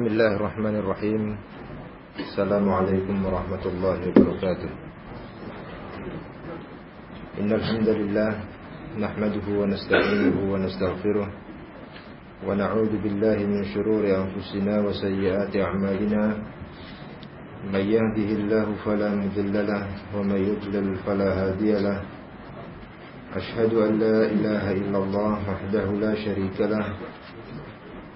بسم الله الرحمن الرحيم. السلام عليكم ورحمة الله وبركاته. إن الحمد لله نحمده ونستعينه ونستغفره ونعوذ بالله من شرور أنفسنا وسيئات أعمالنا. من يهده الله فلا مضل له ومن يضلل فلا هادي له. أشهد أن لا إله إلا الله وحده لا شريك له.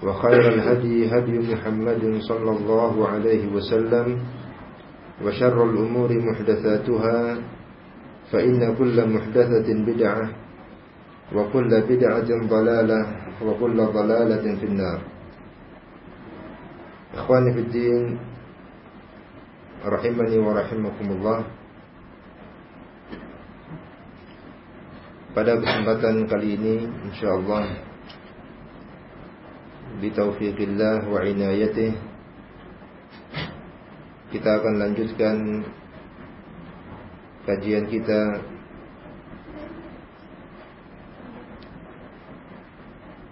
وخير الهدي هدي محمد صلى الله عليه وسلم وشر الأمور محدثاتها فإن كل محدثة بدعة وكل بدعة ضلالة وكل ضلالة في النار. إخواني في الدين رحمني ورحمكم الله Pada kesempatan kali ini insyaallah bitaufiqillah wa inayatih kita akan lanjutkan kajian kita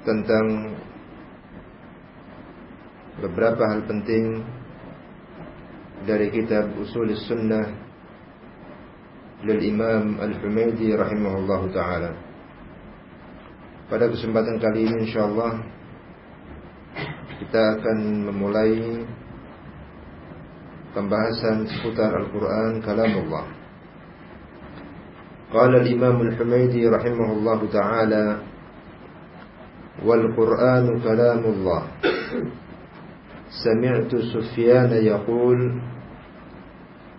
tentang beberapa hal penting dari kitab Usul Sunnah dari Imam Al-Humaydi rahimahullahu taala. Pada kesempatan kali ini insyaallah kita akan memulai pembahasan seputar Al-Quran Kalamullah. Qala al-Imam Al-Humaydi rahimahullah ta'ala Wal-Quran Kalamullah سمعت سفيان يقول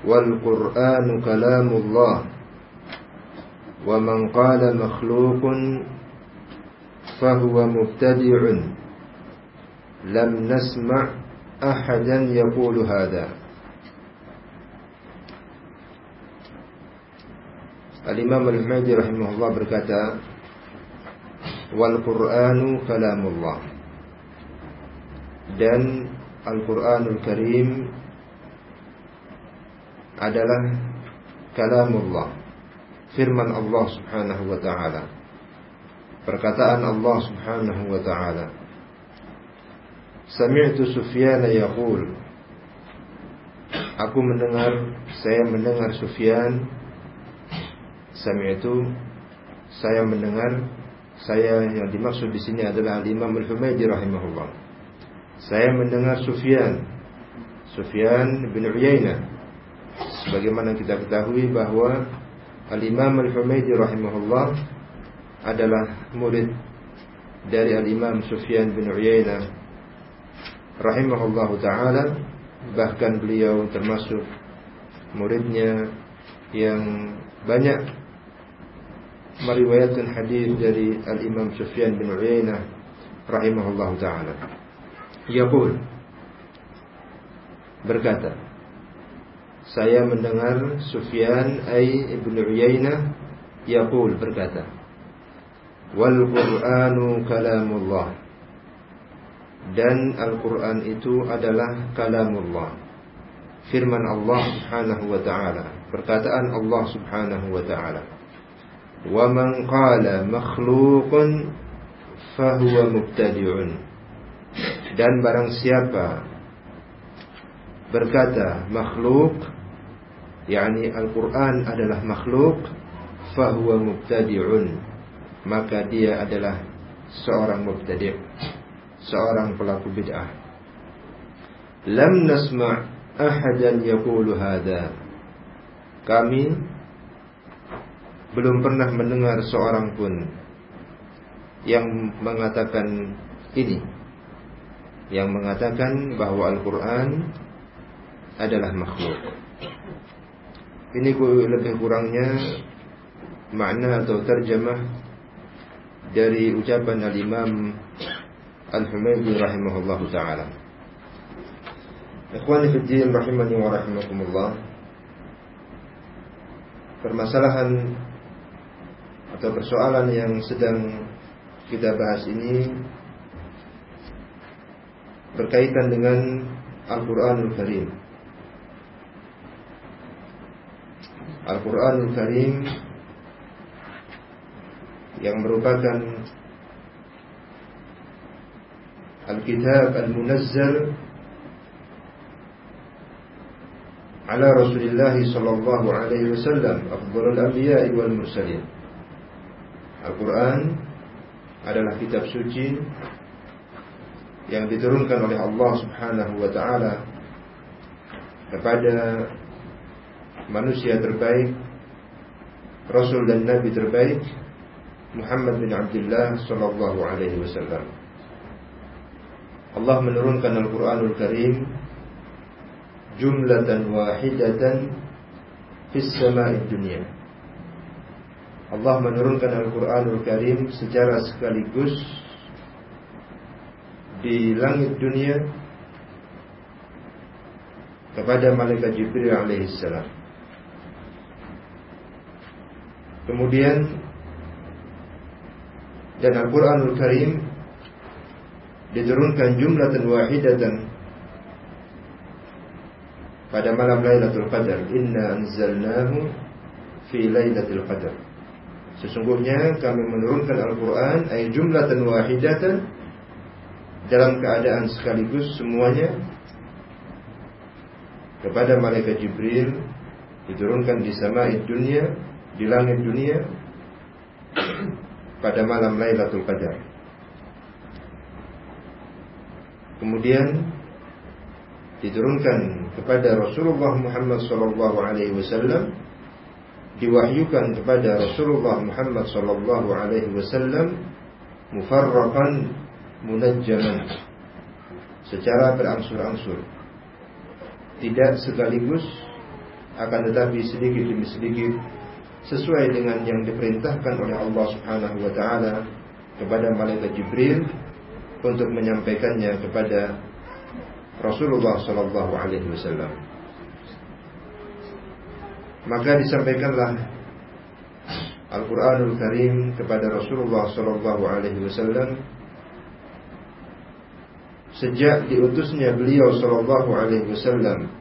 والقرآن كلام الله ومن قال مخلوق فهو مبتدع lam nasma' ahadan yaqulu hada Al-Imam Al-Mahdi rahimahullah berkata Wal Qur'anu kalamullah. Dan Al-Qur'anul Karim adalah kalamullah firman Allah Subhanahu wa taala. Perkataan Allah Subhanahu wa taala Sami'tu Sufyan yaqul. Aku mendengar saya mendengar Sufyan. Sami'tu saya mendengar saya yang dimaksud di sini adalah Al-Imam Al-Humaydi rahimahullah. Saya mendengar Sufyan. Sufyan bin Uyainah sebagaimana kita ketahui bahwa Al-Imam Al-Humaydi rahimahullah adalah murid dari Al-Imam Sufyan bin Uyainah rahimahullahu taala bahkan beliau termasuk muridnya yang banyak meriwayatkan hadis dari Al-Imam Sufyan bin Uyainah rahimahullahu taala. Yaqul berkata saya mendengar Sufyan ay ibn Uyainah yaqul berkata wal Qur'anu kalamullah dan Al-Quran itu adalah kalamullah. Firman Allah subhanahu wa ta'ala. Perkataan Allah subhanahu wa ta'ala. Wa man qala makhluqun fahuwa mubtadi'un. Dan barang siapa berkata makhluk yakni Al-Quran adalah makhluk fahuwa mubtadi'un maka dia adalah seorang mubtadi' seorang pelaku bid'ah. Lam nasma' ahadan yaqulu hadha. kami belum pernah mendengar seorang pun yang mengatakan ini yang mengatakan bahwa Al-Quran adalah makhluk. Ini lebih kurangnya makna atau terjemah dari ucapan Al-Imam Al-Humaydi rahimahullah ta'ala. Ikhwani fiddin rahimani wa rahimakumullah. Permasalahan atau persoalan yang sedang kita bahas ini berkaitan dengan Al-Quranul Karim. Al-Quranul Karim yang merupakan Al-Kitab Al-Munazzal ala Rasulullah sallallahu alaihi wasallam afdhalul anbiya'i wal mursalin. Al-Quran adalah kitab suci yang diturunkan oleh Allah Subhanahu wa taala kepada manusia terbaik, rasul dan nabi terbaik Muhammad bin Abdullah sallallahu alaihi wasallam. Allah menurunkan Al-Qur'anul Karim jumlatan wahidatan fis sama'id dunya. Allah menurunkan Al-Qur'anul Karim secara sekaligus di langit dunia kepada malaikat Jibril alaihissalam. Kemudian dan Al-Quranul Karim diturunkan jumlah dan wahidatan pada malam Lailatul Qadar. Inna anzalnahu fi Lailatul Qadar. Sesungguhnya kami menurunkan Al-Quran ay jumlatan wahidatan dalam keadaan sekaligus semuanya kepada malaikat Jibril diturunkan di samai dunia di langit dunia pada malam Lailatul Qadar. Kemudian diturunkan kepada Rasulullah Muhammad wasallam diwahyukan kepada Rasulullah Muhammad sallallahu alaihi wasallam munajjaman secara berangsur-angsur. Tidak sekaligus akan tetapi sedikit demi sedikit sesuai dengan yang diperintahkan oleh Allah Subhanahu wa taala kepada malaikat Jibril untuk menyampaikannya kepada Rasulullah sallallahu alaihi wasallam. Maka disampaikanlah Al-Qur'anul Karim kepada Rasulullah sallallahu alaihi wasallam sejak diutusnya beliau sallallahu alaihi wasallam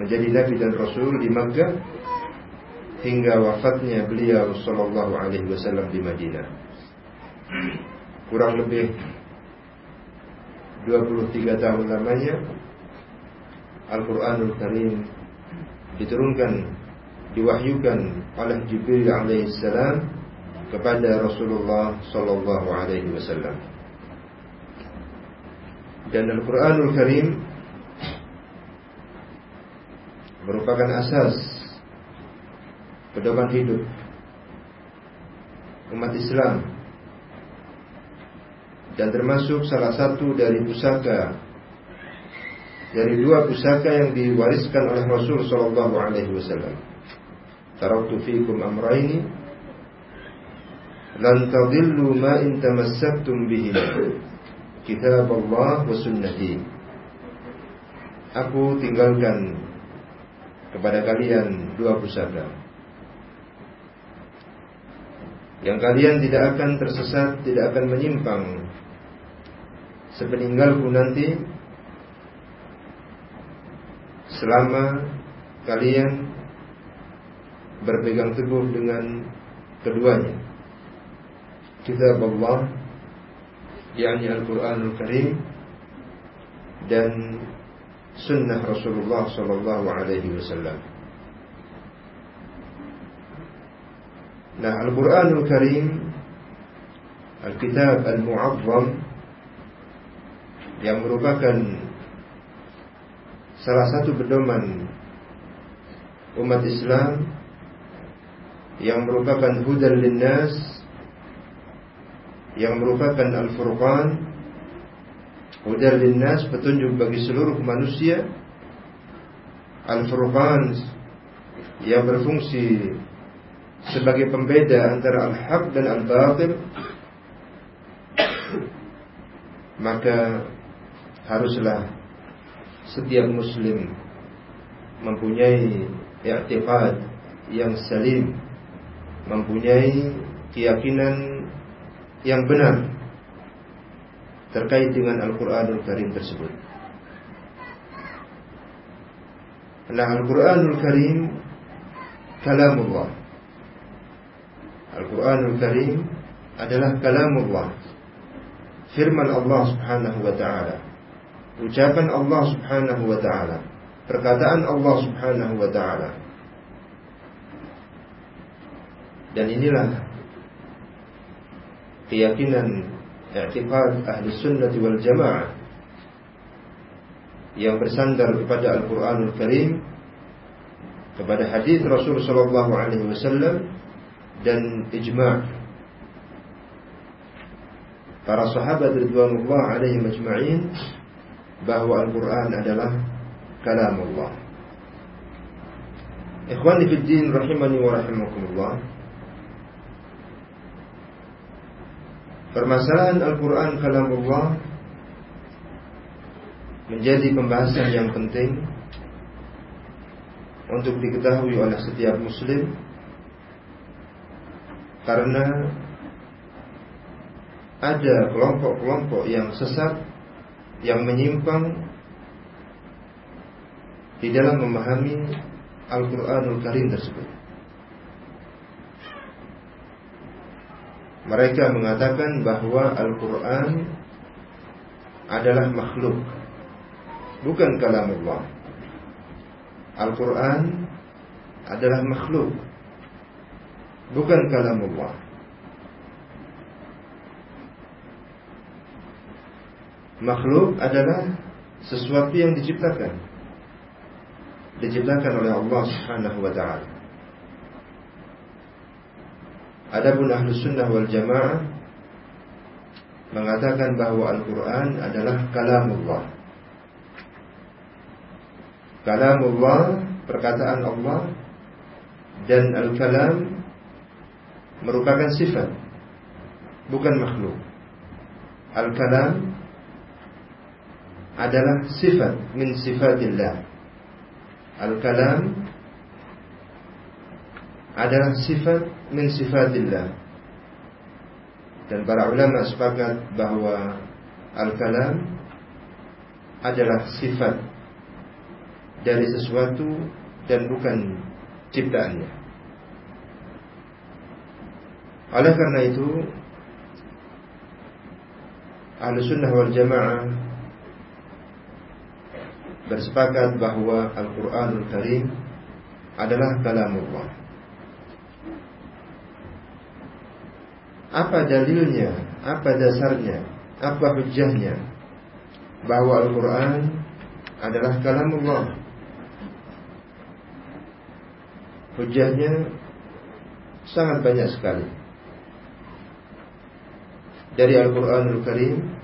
menjadi nabi dan rasul di Makkah hingga wafatnya beliau sallallahu alaihi wasallam di Madinah. Kurang lebih 23 tahun lamanya Al-Qur'anul Karim diturunkan diwahyukan oleh Jibril alaihissalam kepada Rasulullah sallallahu alaihi wasallam. Dan Al-Quranul Karim merupakan asas pedoman hidup umat Islam dan termasuk salah satu dari pusaka dari dua pusaka yang diwariskan oleh Rasul Shallallahu Alaihi Wasallam. Taraktu fikum amraini lan tadillu ma in tamassaktum bihima kitab Allah wa sunnati. Aku tinggalkan kepada kalian dua pusaka. Yang kalian tidak akan tersesat, tidak akan menyimpang sepeninggalku nanti selama kalian berpegang teguh dengan keduanya. Kitab Allah yakni Al-Quranul Karim dan sunnah Rasulullah Sallallahu Alaihi Wasallam. Nah, Al-Quranul Karim, Al-Kitab Al-Mu'azzam yang merupakan salah satu pedoman umat Islam yang merupakan hudal linnas yang merupakan al-furqan. Hudal linnas petunjuk bagi seluruh manusia. Al-furqan yang berfungsi sebagai pembeda antara al-haq dan al-batil. Maka haruslah setiap muslim mempunyai i'tiqad yang salim mempunyai keyakinan yang benar terkait dengan Al-Qur'anul Karim tersebut. Nah, Al-Qur'anul Karim kalamullah. Al-Qur'anul Karim adalah kalamullah. Firman Allah Subhanahu wa taala. Ucapan Allah Subhanahu wa taala. Perkataan Allah Subhanahu wa taala. Dan inilah keyakinan i'tiqad ahli sunnah wal jamaah yang bersandar kepada Al-Qur'anul Karim kepada hadis Rasul sallallahu alaihi wasallam dan ijma' para sahabat ridwanullah alaihim ajma'in bahwa Al-Qur'an adalah kalamullah. Ikhwani fid din rahimani wa rahimakumullah. Permasalahan Al-Quran kalamullah menjadi pembahasan yang penting untuk diketahui oleh setiap muslim karena ada kelompok-kelompok yang sesat yang menyimpang di dalam memahami Al-Quranul Karim tersebut. Mereka mengatakan bahwa Al-Quran adalah makhluk Bukan kalamullah Al-Quran adalah makhluk Bukan kalamullah Makhluk adalah sesuatu yang diciptakan Diciptakan oleh Allah subhanahu wa ta'ala Adapun ahlu sunnah wal jamaah mengatakan bahwa Al-Quran adalah kalamullah. Kalamullah, perkataan Allah dan Al-Kalam merupakan sifat, bukan makhluk. Al-Kalam adalah sifat min sifatillah. Al-Kalam adalah sifat min sifatillah. Dan para ulama sepakat bahwa al-kalam adalah sifat dari sesuatu dan bukan ciptaannya. Oleh karena itu, Ahlu Sunnah wal Jamaah bersepakat bahwa Al-Quranul Karim adalah kalamullah. Apa dalilnya? Apa dasarnya? Apa hujahnya? Bahwa Al-Quran adalah kalamullah. Hujahnya sangat banyak sekali. Dari Al-Quranul Karim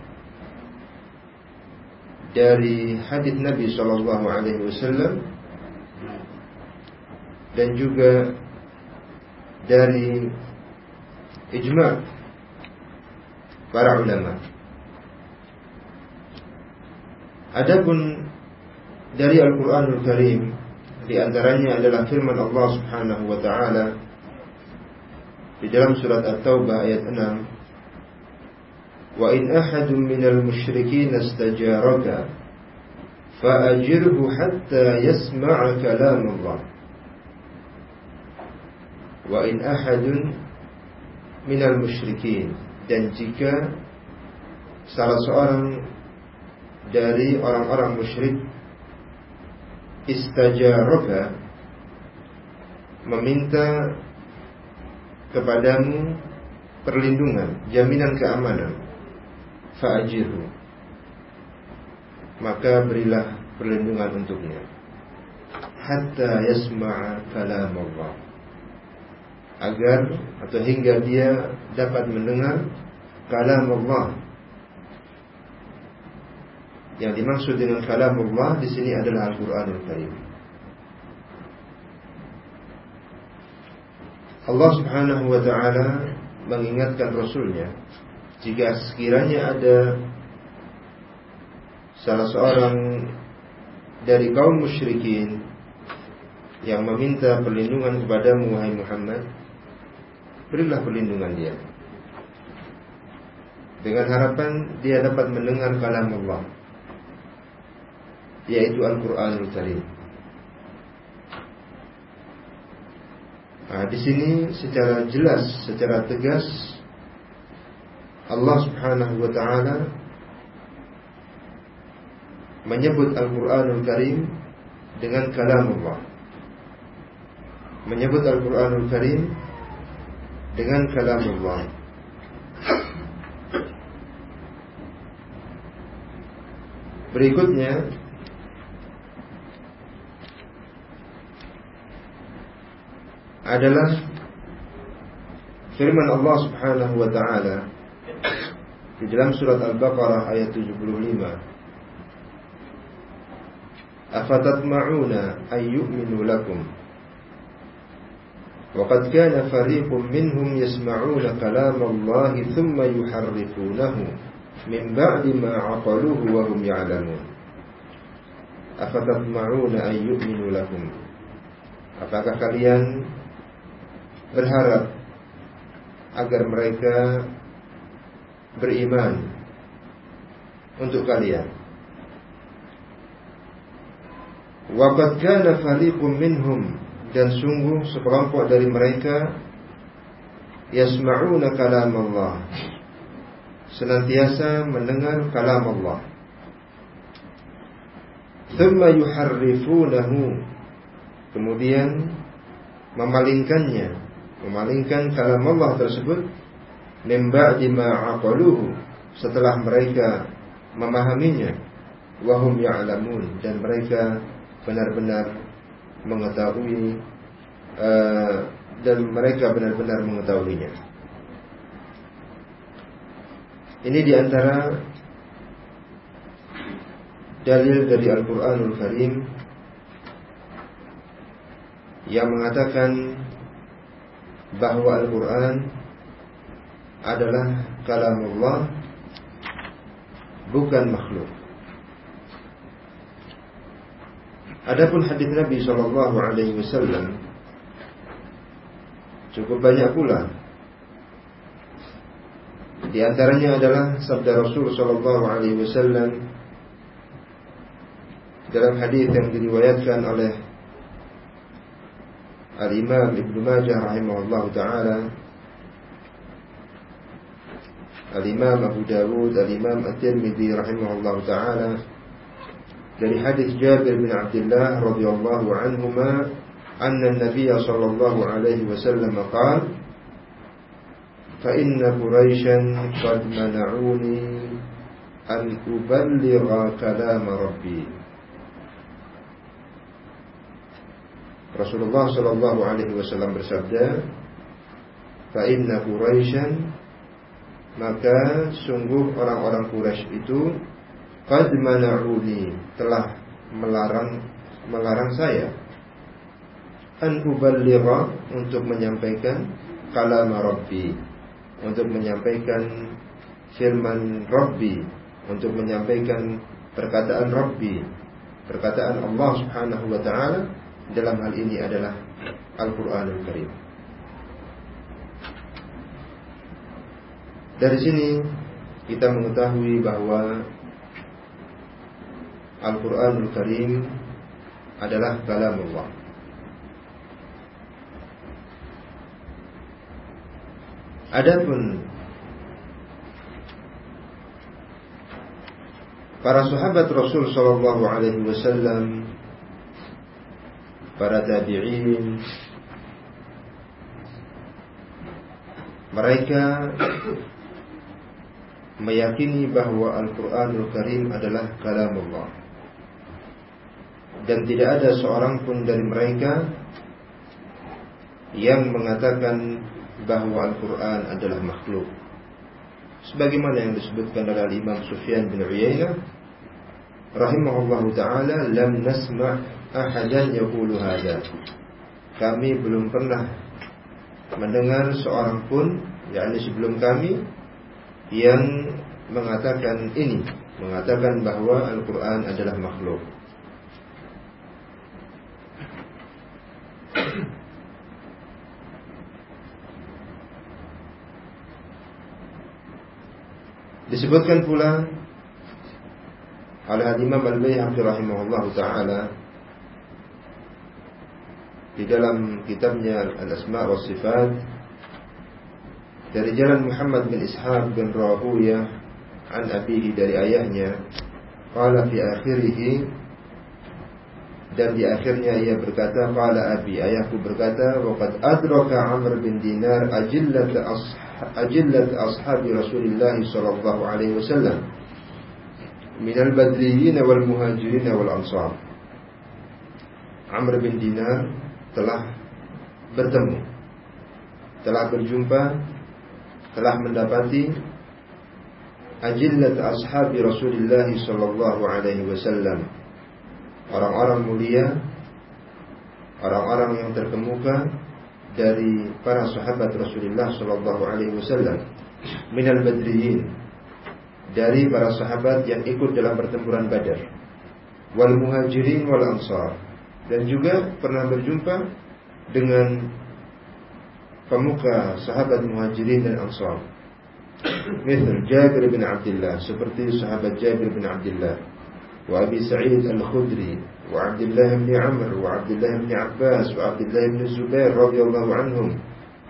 dari hadis Nabi Shallallahu Alaihi Wasallam dan juga dari ijma para ulama. Adapun dari Al-Qur'anul Karim di antaranya adalah firman Allah Subhanahu wa taala di dalam surat At-Taubah ayat 6 Ahadun minal musyrikin istajaraka fa'ajirhu hatta yasma'a kalam Allah Wa in ahadun minal musyrikin dan jika salah seorang dari orang-orang musyrik istajaraka meminta kepadamu perlindungan, jaminan keamanan, fa'ajirhu. Maka berilah perlindungan untuknya. hatta yasma'a kalam Allah agar atau hingga dia dapat mendengar kalam Allah yang dimaksud dengan kalam Allah di sini adalah Al-Qur'anul Karim Allah Subhanahu wa taala mengingatkan rasulnya jika sekiranya ada salah seorang dari kaum musyrikin yang meminta perlindungan kepadamu wahai Muhammad berilah perlindungan dia. Dengan harapan dia dapat mendengar kalam Allah yaitu Al-Qur'anul Karim Nah, di sini secara jelas, secara tegas Allah Subhanahu wa taala menyebut Al-Qur'anul Karim dengan kalam Allah. Menyebut Al-Qur'anul Karim dengan kalam Allah. Berikutnya adalah firman Allah Subhanahu wa taala di dalam surat Al-Baqarah ayat 75 Afatatma'una ay yu'minu lakum وقد كان فريق منهم يسمعون كلام الله ثم يحرفونه من بعد ما عقلوه وهم يعلمون أفتطمعون أن يؤمنوا لكم Apakah kalian berharap agar mereka beriman untuk kalian. Waqad kana fariqum minhum dan sungguh sekelompok dari mereka yasma'una kalam Allah senantiasa mendengar kalam Allah thumma yuharrifunahu kemudian memalingkannya memalingkan kalam Allah tersebut mimba ba'di setelah mereka memahaminya wahum ya'lamun dan mereka benar-benar mengetahui uh, dan mereka benar-benar mengetahuinya. Ini di antara dalil dari Al-Quranul Karim yang mengatakan bahwa Al-Quran adalah kalamullah bukan makhluk. Adapun hadis Nabi Shallallahu Alaihi Wasallam cukup banyak pula. Di antaranya adalah sabda Rasul Shallallahu Alaihi Wasallam dalam hadis yang diriwayatkan oleh Al-Imam Ibn Majah rahimahullah ta'ala Al-Imam Abu Dawud Al-Imam At-Tirmidhi rahimahullah ta'ala dari hadis Jabir bin Abdullah radhiyallahu anhuma anna an-nabiy sallallahu alaihi wasallam qala fa inna quraishan qad mana'uni an uballigha kalam rabbi Rasulullah Shallallahu Alaihi Wasallam bersabda, "Fa inna Quraisyan maka sungguh orang-orang Quraisy itu qad mana'uni telah melarang melarang saya an uballigha untuk menyampaikan kalam Rabbi untuk menyampaikan firman Rabbi untuk menyampaikan perkataan Rabbi perkataan Allah Subhanahu wa taala dalam hal ini adalah Al-Quranul Karim. Dari sini kita mengetahui bahwa Al-Quranul Karim adalah kalam Allah. Adapun para sahabat Rasul Shallallahu Alaihi Wasallam para tabi'in mereka meyakini bahwa Al-Qur'anul Karim adalah kalam Allah dan tidak ada seorang pun dari mereka yang mengatakan bahwa Al-Quran adalah makhluk. Sebagaimana yang disebutkan oleh Imam Sufyan bin Uyainah rahimahullah taala lam nasma' ahadan yaqulu hada. Kami belum pernah mendengar seorang pun yakni sebelum kami yang mengatakan ini, mengatakan bahwa Al-Qur'an adalah makhluk. Disebutkan pula oleh Imam Al-Baihaqi rahimahullah taala di dalam kitabnya Al-Asma wa Sifat dari jalan Muhammad bin Ishaq bin Rahuya an abihi dari ayahnya qala fi akhirih dan di akhirnya ia berkata qala abi ayahku berkata waqad adraka Amr bin Dinar ajillat ashab ajillat ashab Rasulillah sallallahu alaihi wasallam min al-badriyin wal muhajirin wal ansar. Amr bin Dinar telah bertemu telah berjumpa telah mendapati ajillat ashabi Rasulullah sallallahu alaihi wasallam. Orang-orang mulia orang-orang yang terkemuka dari para sahabat Rasulullah Shallallahu Alaihi Wasallam. Minal badriyin dari para sahabat yang ikut dalam pertempuran Badar. Wal muhajirin wal ansar. Dan juga pernah berjumpa dengan pemuka sahabat muhajirin dan ansar. Misal Jabir bin Abdullah seperti sahabat Jabir bin Abdullah wa Abi Sa'id Al-Khudri wa Abdullah bin Amr wa Abdullah bin Abbas wa Abdullah bin Zubair radhiyallahu anhum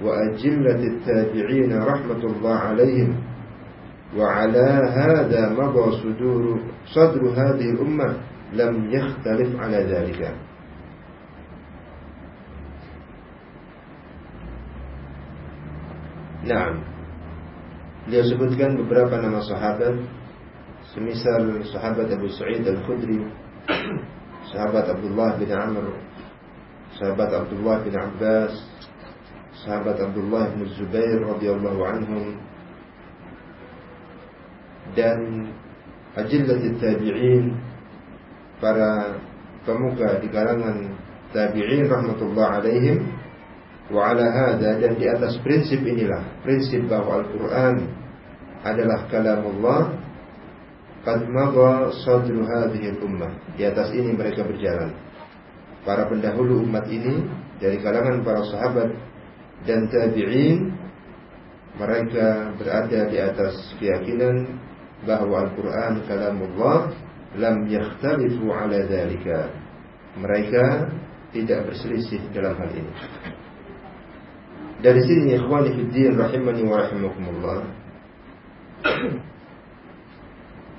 wa ajillat at-tabi'in rahmatullah alaihim وعلى هذا مضى صدور صدر هذه الأمة لم يختلف على ذلك Nah, dia sebutkan beberapa nama sahabat, semisal sahabat Abu Sa'id Al-Khudri, sahabat Abdullah bin Amr, sahabat Abdullah bin Abbas, sahabat Abdullah bin Zubair radhiyallahu anhum dan ajillat tabi'in para pemuka di kalangan tabi'in rahmatullah alaihim wa ala hada dan di atas prinsip inilah prinsip bahwa Al-Qur'an adalah kalamullah Qad madha sadru hadhihi ummah. Di atas ini mereka berjalan. Para pendahulu umat ini dari kalangan para sahabat dan tabi'in mereka berada di atas keyakinan bahwa Al-Qur'an kalamullah lam yakhtalifu ala dzalika. Mereka tidak berselisih dalam hal ini. Dari sini ikhwani fi din rahimani wa rahimakumullah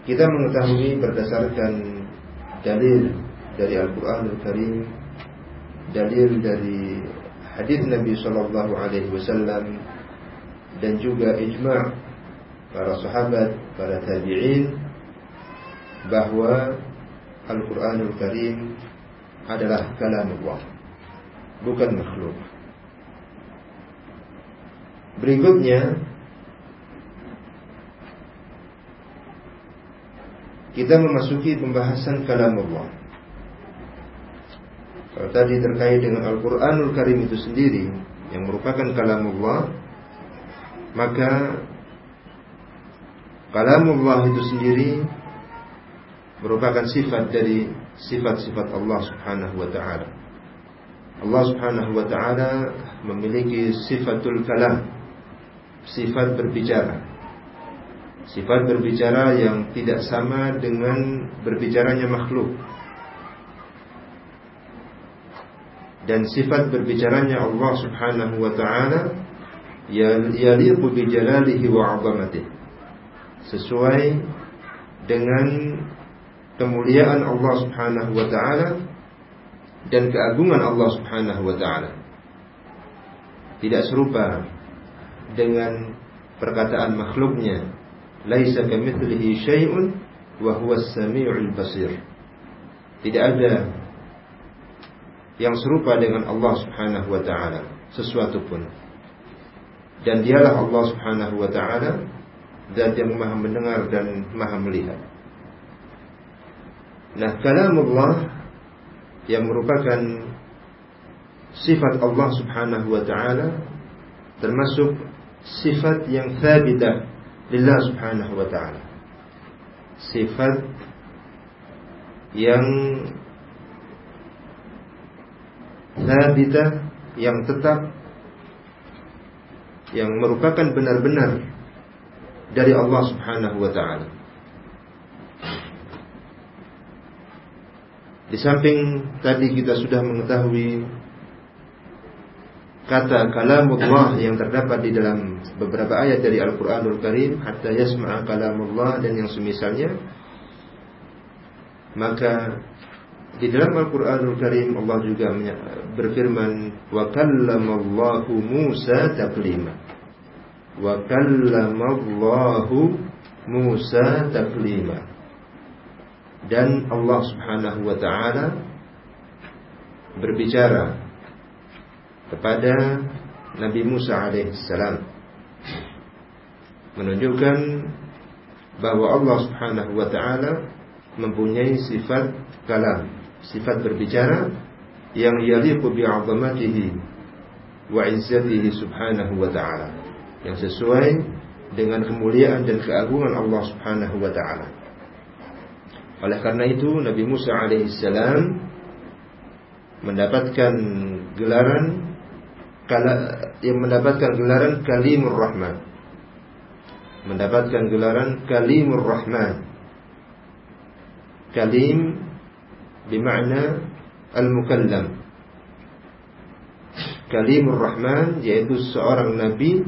kita mengetahui berdasarkan dalil dari Al-Quran Al-Karim, dalil dari hadis Nabi Shallallahu Alaihi Wasallam dan juga ijma' para sahabat, para tabi'in bahwa Al-Quran Al-Karim adalah kalam Allah, bukan makhluk. Berikutnya kita memasuki pembahasan kalam Allah. Kalau tadi terkait dengan Al-Quranul Karim itu sendiri yang merupakan kalam Allah, maka kalam Allah itu sendiri merupakan sifat dari sifat-sifat Allah Subhanahu wa taala. Allah Subhanahu wa taala memiliki sifatul kalam, sifat berbicara. Sifat berbicara yang tidak sama dengan berbicaranya makhluk Dan sifat berbicaranya Allah subhanahu wa ta'ala Yaliqu bijalalihi wa azamatih Sesuai dengan kemuliaan Allah subhanahu wa ta'ala Dan keagungan Allah subhanahu wa ta'ala Tidak serupa dengan perkataan makhluknya laisa kamitslihi syai'un wa huwa as-sami'ul basir. Tidak ada yang serupa dengan Allah Subhanahu wa taala sesuatu pun. Dan dialah Allah Subhanahu wa taala zat yang Maha mendengar dan Maha melihat. Nah, kalamullah yang merupakan sifat Allah Subhanahu wa taala termasuk sifat yang thabitah lillah Subhanahu wa taala. Sifat yang thabitah yang tetap yang merupakan benar-benar dari Allah Subhanahu wa taala. Di samping tadi kita sudah mengetahui kata kalamullah yang terdapat di dalam beberapa ayat dari Al-Qur'anul Karim hatta yasma'a kalamullah dan yang semisalnya maka di dalam Al-Qur'anul Karim Allah juga berfirman wa kallamallahu Musa taklima. Wa kallamallahu Musa taklima. Dan Allah Subhanahu wa taala berbicara kepada Nabi Musa alaihissalam menunjukkan bahwa Allah Subhanahu wa taala mempunyai sifat kalam, sifat berbicara yang yaliqu bi'azamatihi wa izzatihi subhanahu wa ta'ala yang sesuai dengan kemuliaan dan keagungan Allah Subhanahu wa taala. Oleh karena itu Nabi Musa alaihissalam mendapatkan gelaran yang mendapatkan gelaran Kalimur Rahman. Mendapatkan gelaran Kalimur Rahman. Kalim bermakna al-mukallam. Kalimur Rahman yaitu seorang nabi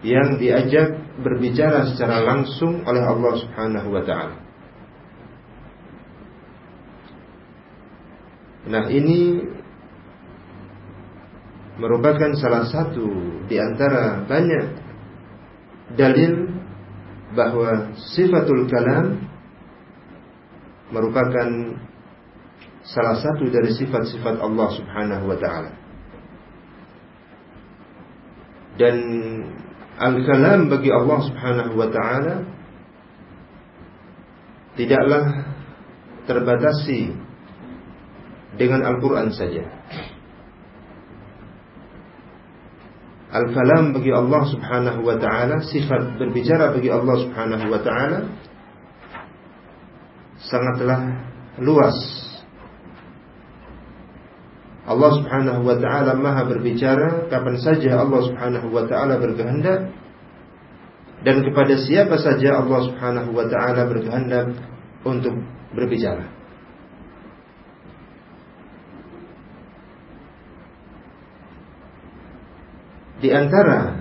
yang diajak berbicara secara langsung oleh Allah Subhanahu wa taala. Nah ini merupakan salah satu di antara banyak dalil bahwa sifatul kalam merupakan salah satu dari sifat-sifat Allah Subhanahu wa taala. Dan al-kalam bagi Allah Subhanahu wa taala tidaklah terbatasi dengan Al-Quran saja. Al-kalam bagi Allah subhanahu wa ta'ala Sifat berbicara bagi Allah subhanahu wa ta'ala Sangatlah luas. Allah subhanahu wa ta'ala maha berbicara Kapan saja Allah subhanahu wa ta'ala berkehendak Dan kepada siapa saja Allah subhanahu wa ta'ala berkehendak Untuk berbicara Di antara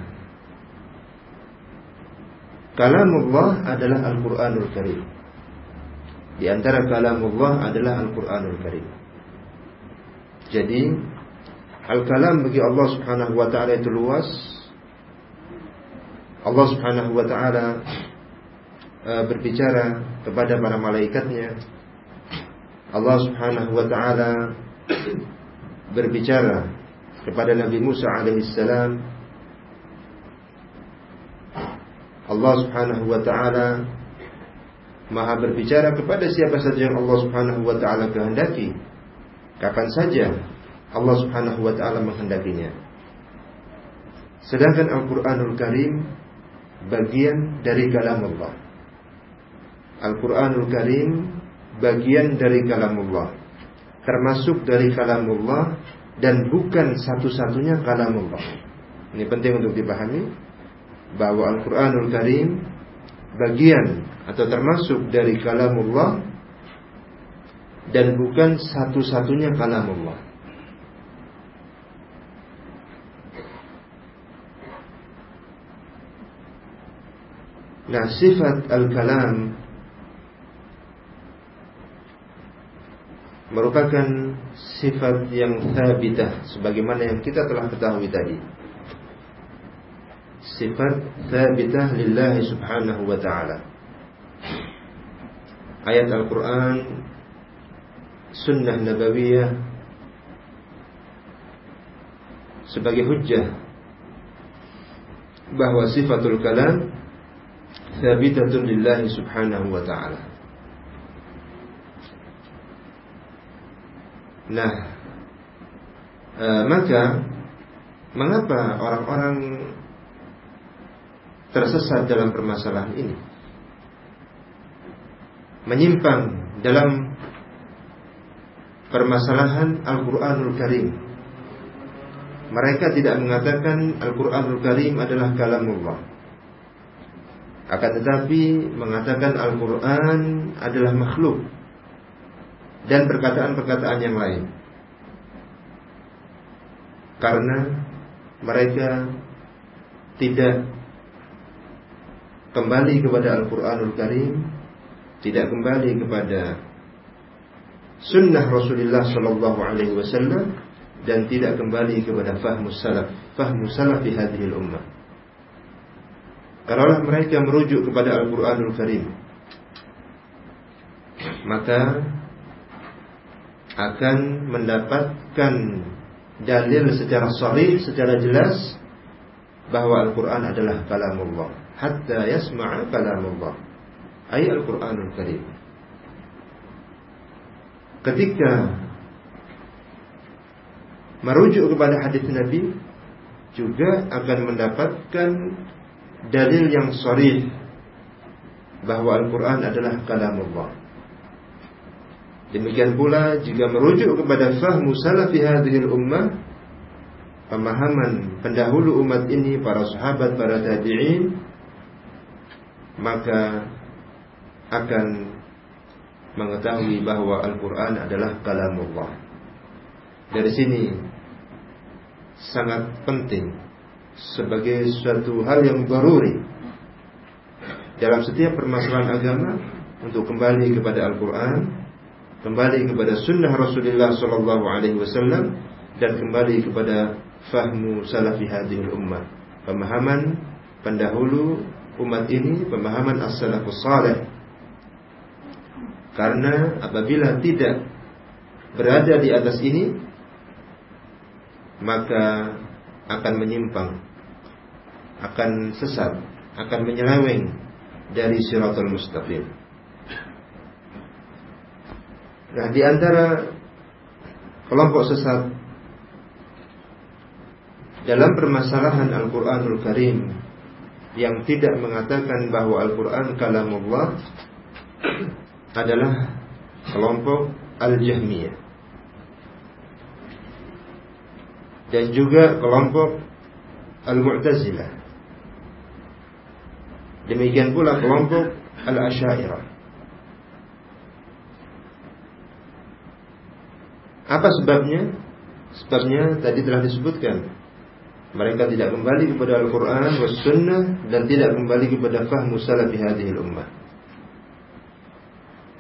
kalamullah adalah Al-Qur'anul Karim. Di antara kalamullah adalah Al-Qur'anul Karim. Jadi al-kalam bagi Allah Subhanahu wa taala itu luas. Allah Subhanahu wa taala uh, berbicara kepada para malaikatnya. Allah Subhanahu wa taala berbicara kepada Nabi Musa alaihissalam Allah Subhanahu wa taala Maha berbicara kepada siapa saja yang Allah Subhanahu wa taala kehendaki kapan saja Allah Subhanahu wa taala menghendakinya. Sedangkan Al-Qur'anul Karim bagian dari kalam Allah. Al-Qur'anul Karim bagian dari kalam Allah. Termasuk dari kalam Allah dan bukan satu-satunya kalamullah. Ini penting untuk dipahami bahwa Al-Qur'anul Karim bagian atau termasuk dari kalamullah dan bukan satu-satunya kalamullah. Nah, sifat al-kalam merupakan sifat yang thabitah sebagaimana yang kita telah ketahui tadi. Sifat thabitah lillahi subhanahu wa ta'ala. Ayat Al-Quran, sunnah nabawiyah sebagai hujjah bahwa sifatul kalam thabitatun lillahi subhanahu wa ta'ala. Nah, e, maka mengapa orang-orang tersesat dalam permasalahan ini? Menyimpang dalam permasalahan Al-Quranul Karim. Mereka tidak mengatakan Al-Quranul Karim adalah kalamullah. Akan tetapi mengatakan Al-Quran adalah makhluk dan perkataan-perkataan yang lain. Karena mereka tidak kembali kepada Al-Quranul Karim, tidak kembali kepada sunnah Rasulullah Sallallahu Alaihi Wasallam dan tidak kembali kepada fahmu salaf, fahmu salaf di hadhil ummah. Kalau mereka merujuk kepada Al-Quranul Karim, maka akan mendapatkan dalil secara sahih, secara jelas bahwa Al-Quran adalah kalamullah. Hatta yasma'a kalamullah. Ayat Al-Quranul Karim ketika merujuk kepada hadis Nabi juga akan mendapatkan dalil yang sharih bahwa Al-Quran adalah kalamullah. Demikian pula jika merujuk kepada fahmu salafi hadhil ummah pemahaman pendahulu umat ini para sahabat para tabi'in maka akan mengetahui bahwa Al-Quran adalah kalamullah. Dari sini sangat penting sebagai suatu hal yang baruri dalam setiap permasalahan agama untuk kembali kepada Al-Quran, kembali kepada Sunnah Rasulullah Sallallahu Alaihi Wasallam dan kembali kepada fahmu salafi hadhil ummah, pemahaman pendahulu umat ini, pemahaman as-salafus salih karena apabila tidak berada di atas ini maka akan menyimpang, akan sesat, akan menyeleweng dari siratul mustaqim. Nah, di antara kelompok sesat dalam permasalahan Al-Qur'anul Karim yang tidak mengatakan bahwa Al-Qur'an kalamullah adalah kelompok Al-Jahmiyah dan juga kelompok Al-Mu'tazilah. Demikian pula kelompok Al-Asyairah. Apa sebabnya? Sebabnya tadi telah disebutkan mereka tidak kembali kepada Al-Quran was sunnah dan tidak kembali kepada fahmu salafi hadihil ummah.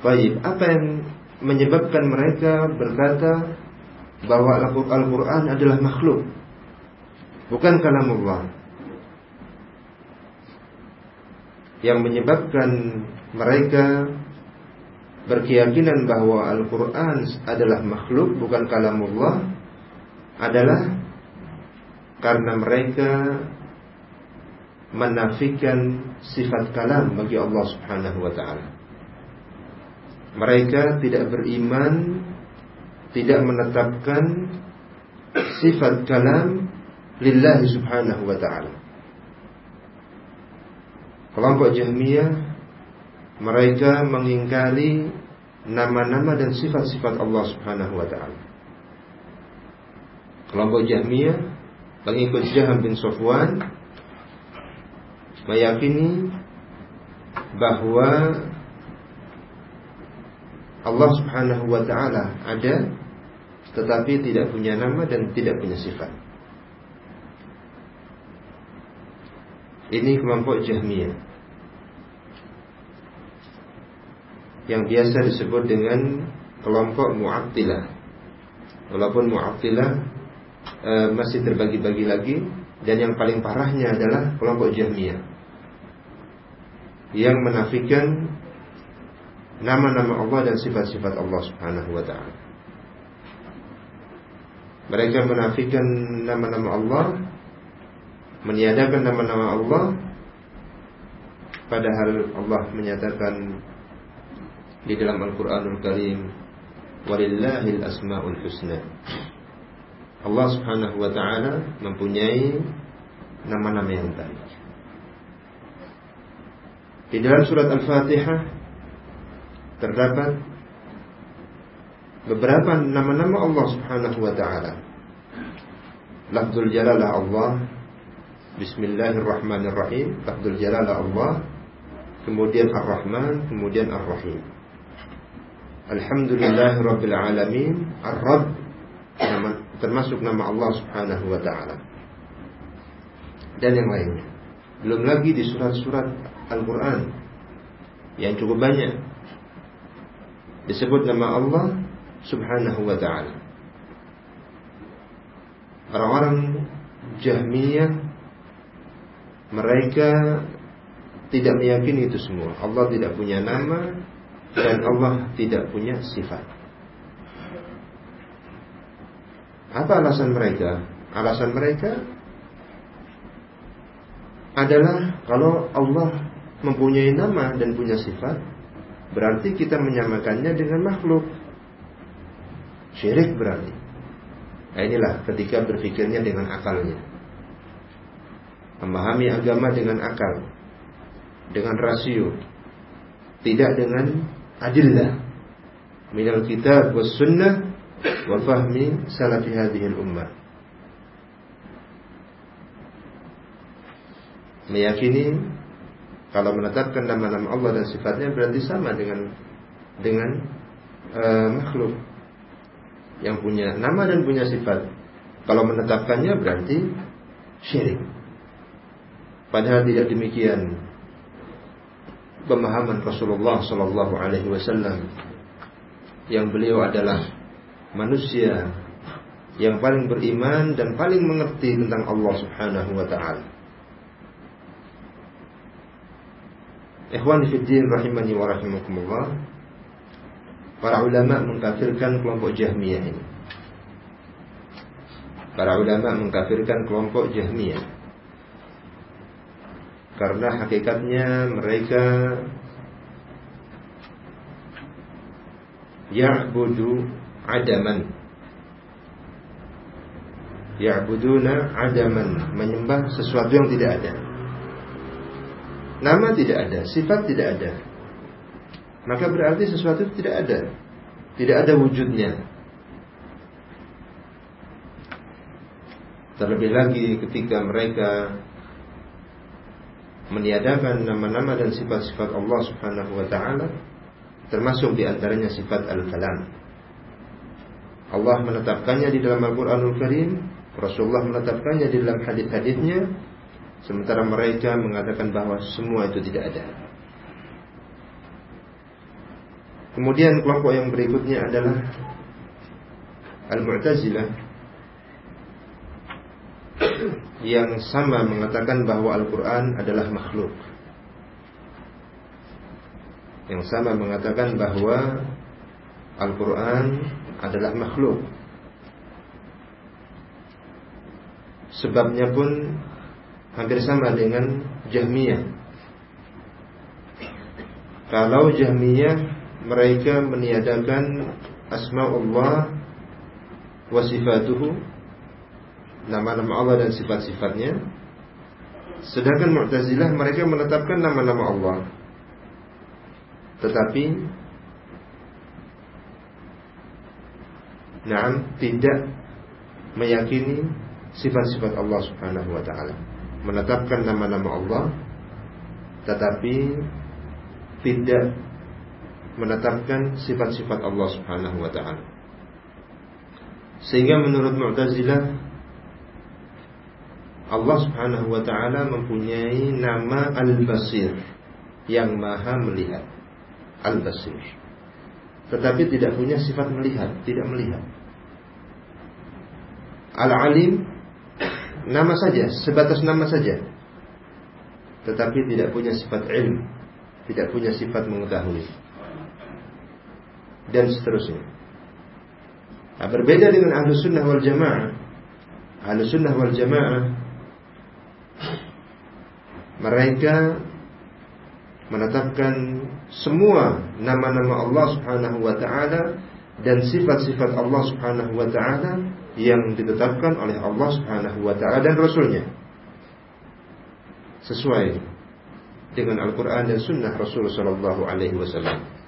Baik, apa yang menyebabkan mereka berkata bahwa Al-Quran adalah makhluk Bukan kalamullah Yang menyebabkan mereka berkeyakinan bahwa Al-Quran adalah makhluk bukan kalamullah Adalah karena mereka menafikan sifat kalam bagi Allah subhanahu wa ta'ala. Mereka tidak beriman tidak menetapkan sifat kalam lillahi subhanahu wa ta'ala. Kelompok Jahmiyah mereka mengingkari nama-nama dan sifat-sifat Allah subhanahu wa ta'ala kelompok Jahmiyah pengikut Jaham bin Sofwan meyakini bahwa Allah Subhanahu wa taala ada tetapi tidak punya nama dan tidak punya sifat. Ini kelompok Jahmiyah yang biasa disebut dengan kelompok Mu'attilah. Walaupun Mu'attilah e, masih terbagi-bagi lagi dan yang paling parahnya adalah kelompok Jahmiyah yang menafikan nama-nama Allah dan sifat-sifat Allah Subhanahu wa taala. Mereka menafikan nama-nama Allah, meniadakan nama-nama Allah, padahal Allah menyatakan di dalam Al-Qur'anul Karim, "Walillahil asmaul husna." Allah Subhanahu wa taala mempunyai nama-nama yang baik. Di dalam surat Al-Fatihah terdapat beberapa nama-nama Allah Subhanahu wa taala. Lafzul jalalah Allah Bismillahirrahmanirrahim Lafzul jalalah Allah Kemudian Ar-Rahman Kemudian Ar-Rahim Alhamdulillahirabbil alamin Ar-Rabb termasuk nama Allah Subhanahu wa taala. Dan yang lainnya. Belum lagi di surat-surat Al-Qur'an yang cukup banyak disebut nama Allah Subhanahu wa taala. Orang-orang Jahmiyah mereka tidak meyakini itu semua. Allah tidak punya nama dan Allah tidak punya sifat. Apa alasan mereka? Alasan mereka adalah kalau Allah mempunyai nama dan punya sifat, berarti kita menyamakannya dengan makhluk. Syirik berarti. Nah inilah ketika berpikirnya dengan akalnya. Memahami agama dengan akal. Dengan rasio. Tidak dengan adillah. Minal kitab was sunnah wa fahmi salafi hadhihi ummah. Meyakini kalau menetapkan nama-nama Allah dan sifatnya berarti sama dengan dengan uh, makhluk yang punya nama dan punya sifat. Kalau menetapkannya berarti syirik. Padahal tidak demikian pemahaman Rasulullah Sallallahu Alaihi Wasallam yang beliau adalah manusia yang paling beriman dan paling mengerti tentang Allah Subhanahu Wa Taala. Ikhwan fiddin rahimani wa Para ulama mengkafirkan kelompok Jahmiyah ini. Para ulama mengkafirkan kelompok Jahmiyah. Karena hakikatnya mereka ya'budu adaman. Ya'buduna adaman, menyembah sesuatu yang tidak ada. Nama tidak ada, sifat tidak ada, maka berarti sesuatu tidak ada. Tidak ada wujudnya. Terlebih lagi ketika mereka meniadakan nama-nama dan sifat-sifat Allah Subhanahu wa taala termasuk di antaranya sifat al-kalam. Allah menetapkannya di dalam Al-Qur'anul Karim, Rasulullah menetapkannya di dalam hadis-hadisnya, sementara mereka mengatakan bahwa semua itu tidak ada. Kemudian kelompok yang berikutnya adalah Al-Mu'tazilah yang sama mengatakan bahwa Al-Quran adalah makhluk. Yang sama mengatakan bahwa Al-Quran adalah makhluk. Sebabnya pun hampir sama dengan Jahmiyah. Kalau Jahmiyah mereka meniadakan asmaullah wa sifatuhu nama-nama Allah dan sifat-sifatnya sedangkan Mu'tazilah mereka menetapkan nama-nama Allah tetapi Naam tidak meyakini sifat-sifat Allah Subhanahu wa taala. Menetapkan nama-nama Allah tetapi tidak menetapkan sifat-sifat Allah Subhanahu wa taala. Sehingga menurut Mu'tazilah Allah Subhanahu wa taala mempunyai nama Al-Basir yang Maha melihat. Al-Basir. Tetapi tidak punya sifat melihat, tidak melihat. Al-Alim nama saja, sebatas nama saja. Tetapi tidak punya sifat ilmu, tidak punya sifat mengetahui dan seterusnya. Nah, berbeda dengan ahlu sunnah wal jamaah. Ahlu sunnah wal jamaah mereka menetapkan semua nama-nama Allah Subhanahu wa taala dan sifat-sifat Allah Subhanahu wa taala yang ditetapkan oleh Allah Subhanahu wa taala dan rasulnya. Sesuai dengan Al-Qur'an dan sunnah Rasul sallallahu alaihi wasallam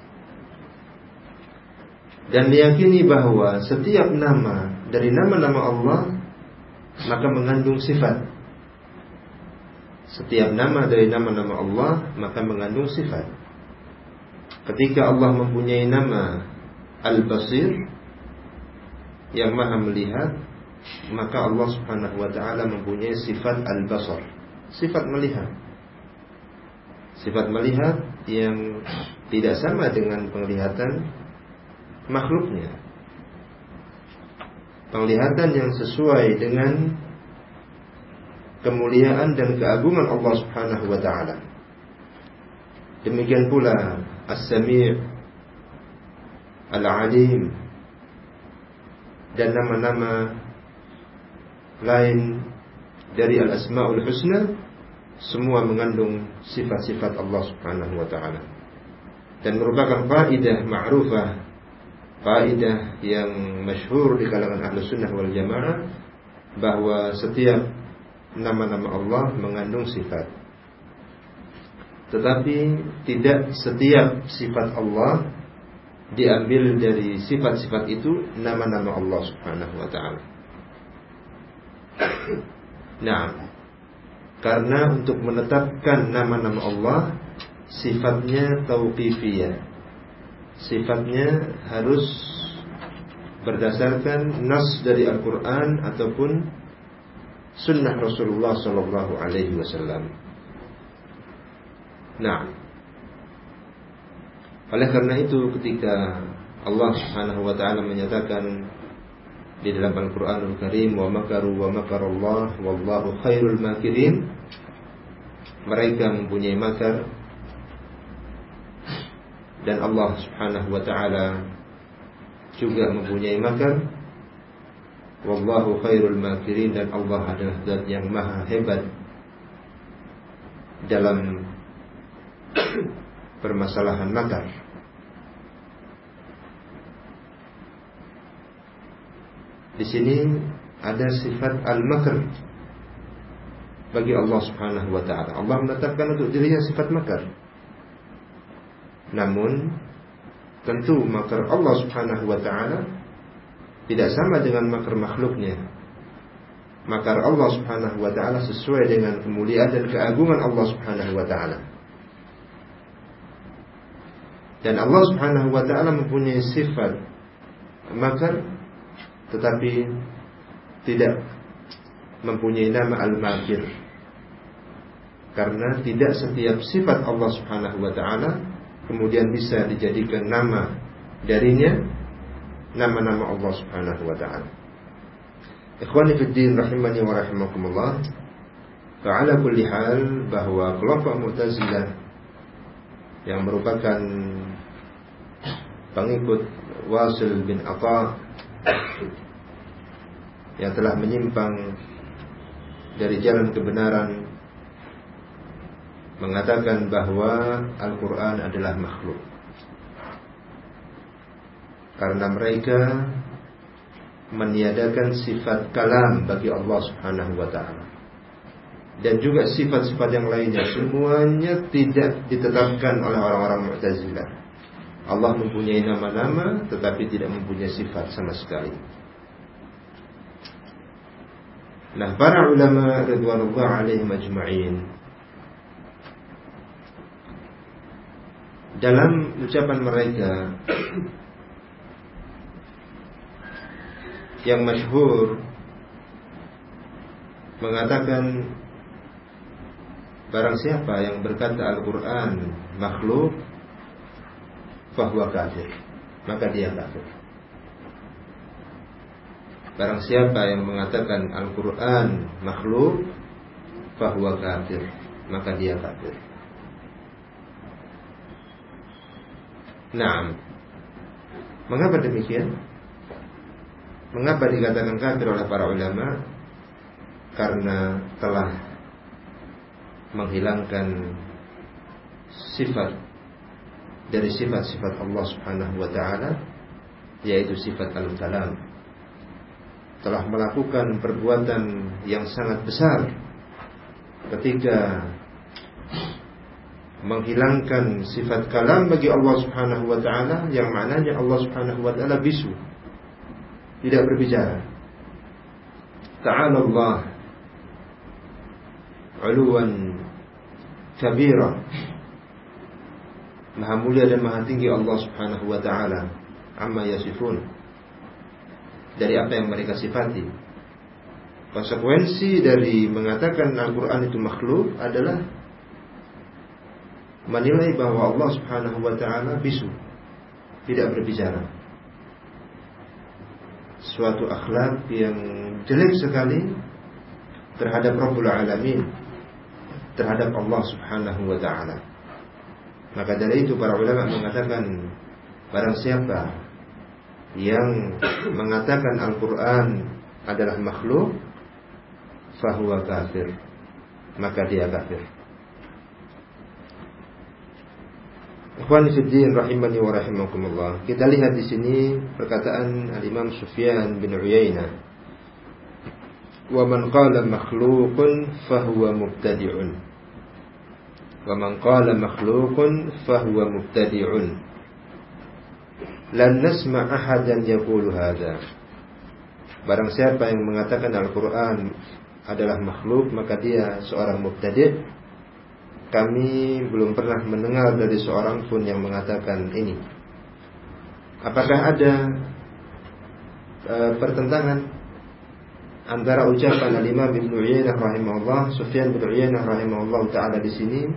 dan meyakini bahwa setiap nama dari nama-nama Allah maka mengandung sifat. Setiap nama dari nama-nama Allah maka mengandung sifat. Ketika Allah mempunyai nama Al-Basir yang Maha melihat, maka Allah Subhanahu wa taala mempunyai sifat Al-Basar, sifat melihat. Sifat melihat yang tidak sama dengan penglihatan makhluknya. Penglihatan yang sesuai dengan kemuliaan dan keagungan Allah Subhanahu wa taala. Demikian pula As-Sami' Al-Alim dan nama-nama lain dari Al-Asmaul Husna semua mengandung sifat-sifat Allah Subhanahu wa taala dan merupakan faidah ma'rufah kaidah yang masyhur di kalangan ahlu sunnah wal jamaah bahwa setiap nama-nama Allah mengandung sifat. Tetapi tidak setiap sifat Allah diambil dari sifat-sifat itu nama-nama Allah Subhanahu wa taala. Nah, karena untuk menetapkan nama-nama Allah sifatnya tauqifiyah sifatnya harus berdasarkan nas dari Al-Quran ataupun sunnah Rasulullah Sallallahu Alaihi Wasallam. Nah, oleh karena itu ketika Allah Subhanahu Wa Taala menyatakan di dalam Al-Quranul Karim wa makaru wa makarallah wallahu khairul makirin mereka mempunyai makar. Dan Allah Subhanahu wa taala juga mempunyai makar wallahu khairul makirin dan Allah adalah zat yang maha hebat dalam permasalahan makar di sini ada sifat al-makr bagi Allah Subhanahu wa taala. Allah menetapkan untuk dirinya sifat makar. Namun tentu makar Allah Subhanahu wa taala tidak sama dengan makar makhluknya. Makar Allah Subhanahu wa taala sesuai dengan kemuliaan dan keagungan Allah Subhanahu wa taala. Dan Allah Subhanahu wa taala mempunyai sifat makar tetapi tidak mempunyai nama al-makir. Karena tidak setiap sifat Allah Subhanahu wa taala kemudian bisa dijadikan nama darinya nama-nama Allah Subhanahu wa taala. Ikhwani fi din rahimani wa rahimakumullah. Fa'ala kulli hal bahwa kelompok Mu'tazilah yang merupakan pengikut Wasil bin Atha yang telah menyimpang dari jalan kebenaran mengatakan bahwa Al-Quran adalah makhluk. Karena mereka meniadakan sifat kalam bagi Allah Subhanahu wa taala. Dan juga sifat-sifat yang lainnya semuanya tidak ditetapkan oleh orang-orang Mu'tazilah. Allah mempunyai nama-nama tetapi tidak mempunyai sifat sama sekali. Nah, para ulama ridwanullah alaihim ajma'in dalam ucapan mereka yang masyhur mengatakan barang siapa yang berkata Al-Qur'an makhluk bahwa kafir. Maka dia kafir. Barang siapa yang mengatakan Al-Qur'an makhluk bahwa kafir maka dia kafir. Nah, mengapa demikian? Mengapa dikatakan kafir oleh para ulama? Karena telah menghilangkan sifat dari sifat-sifat Allah Subhanahu wa taala yaitu sifat al-kalam telah melakukan perbuatan yang sangat besar ketika menghilangkan sifat kalam bagi Allah Subhanahu wa taala yang maknanya Allah Subhanahu wa taala bisu tidak berbicara. Ta'ala Allah uluwan kabira. Maha mulia dan maha tinggi Allah Subhanahu wa taala. Amma yasifun. Dari apa yang mereka sifati. Konsekuensi dari mengatakan Al-Qur'an itu makhluk adalah menilai bahwa Allah Subhanahu wa taala bisu, tidak berbicara. Suatu akhlak yang jelek sekali terhadap Rabbul Alamin, terhadap Allah Subhanahu wa taala. Maka dari itu para ulama mengatakan barang siapa yang mengatakan Al-Quran adalah makhluk, fahuwa kafir. Maka dia kafir. Ikhwan Fiddin rahimani wa rahimakumullah. Kita lihat di sini perkataan Al-Imam Sufyan bin Uyainah. Wa man qala makhluqun fahuwa mubtadi'un. Wa man qala makhluqun fahuwa mubtadi'un. Lan nasma' ahadan yaqulu hadza. Barang siapa yang mengatakan Al-Qur'an adalah makhluk, maka dia seorang mubtadi' kami belum pernah mendengar dari seorang pun yang mengatakan ini. Apakah ada e, pertentangan antara ucapan Al-Imam Ibnu Uyainah rahimahullah, Sufyan bin Uyainah rahimahullah taala di sini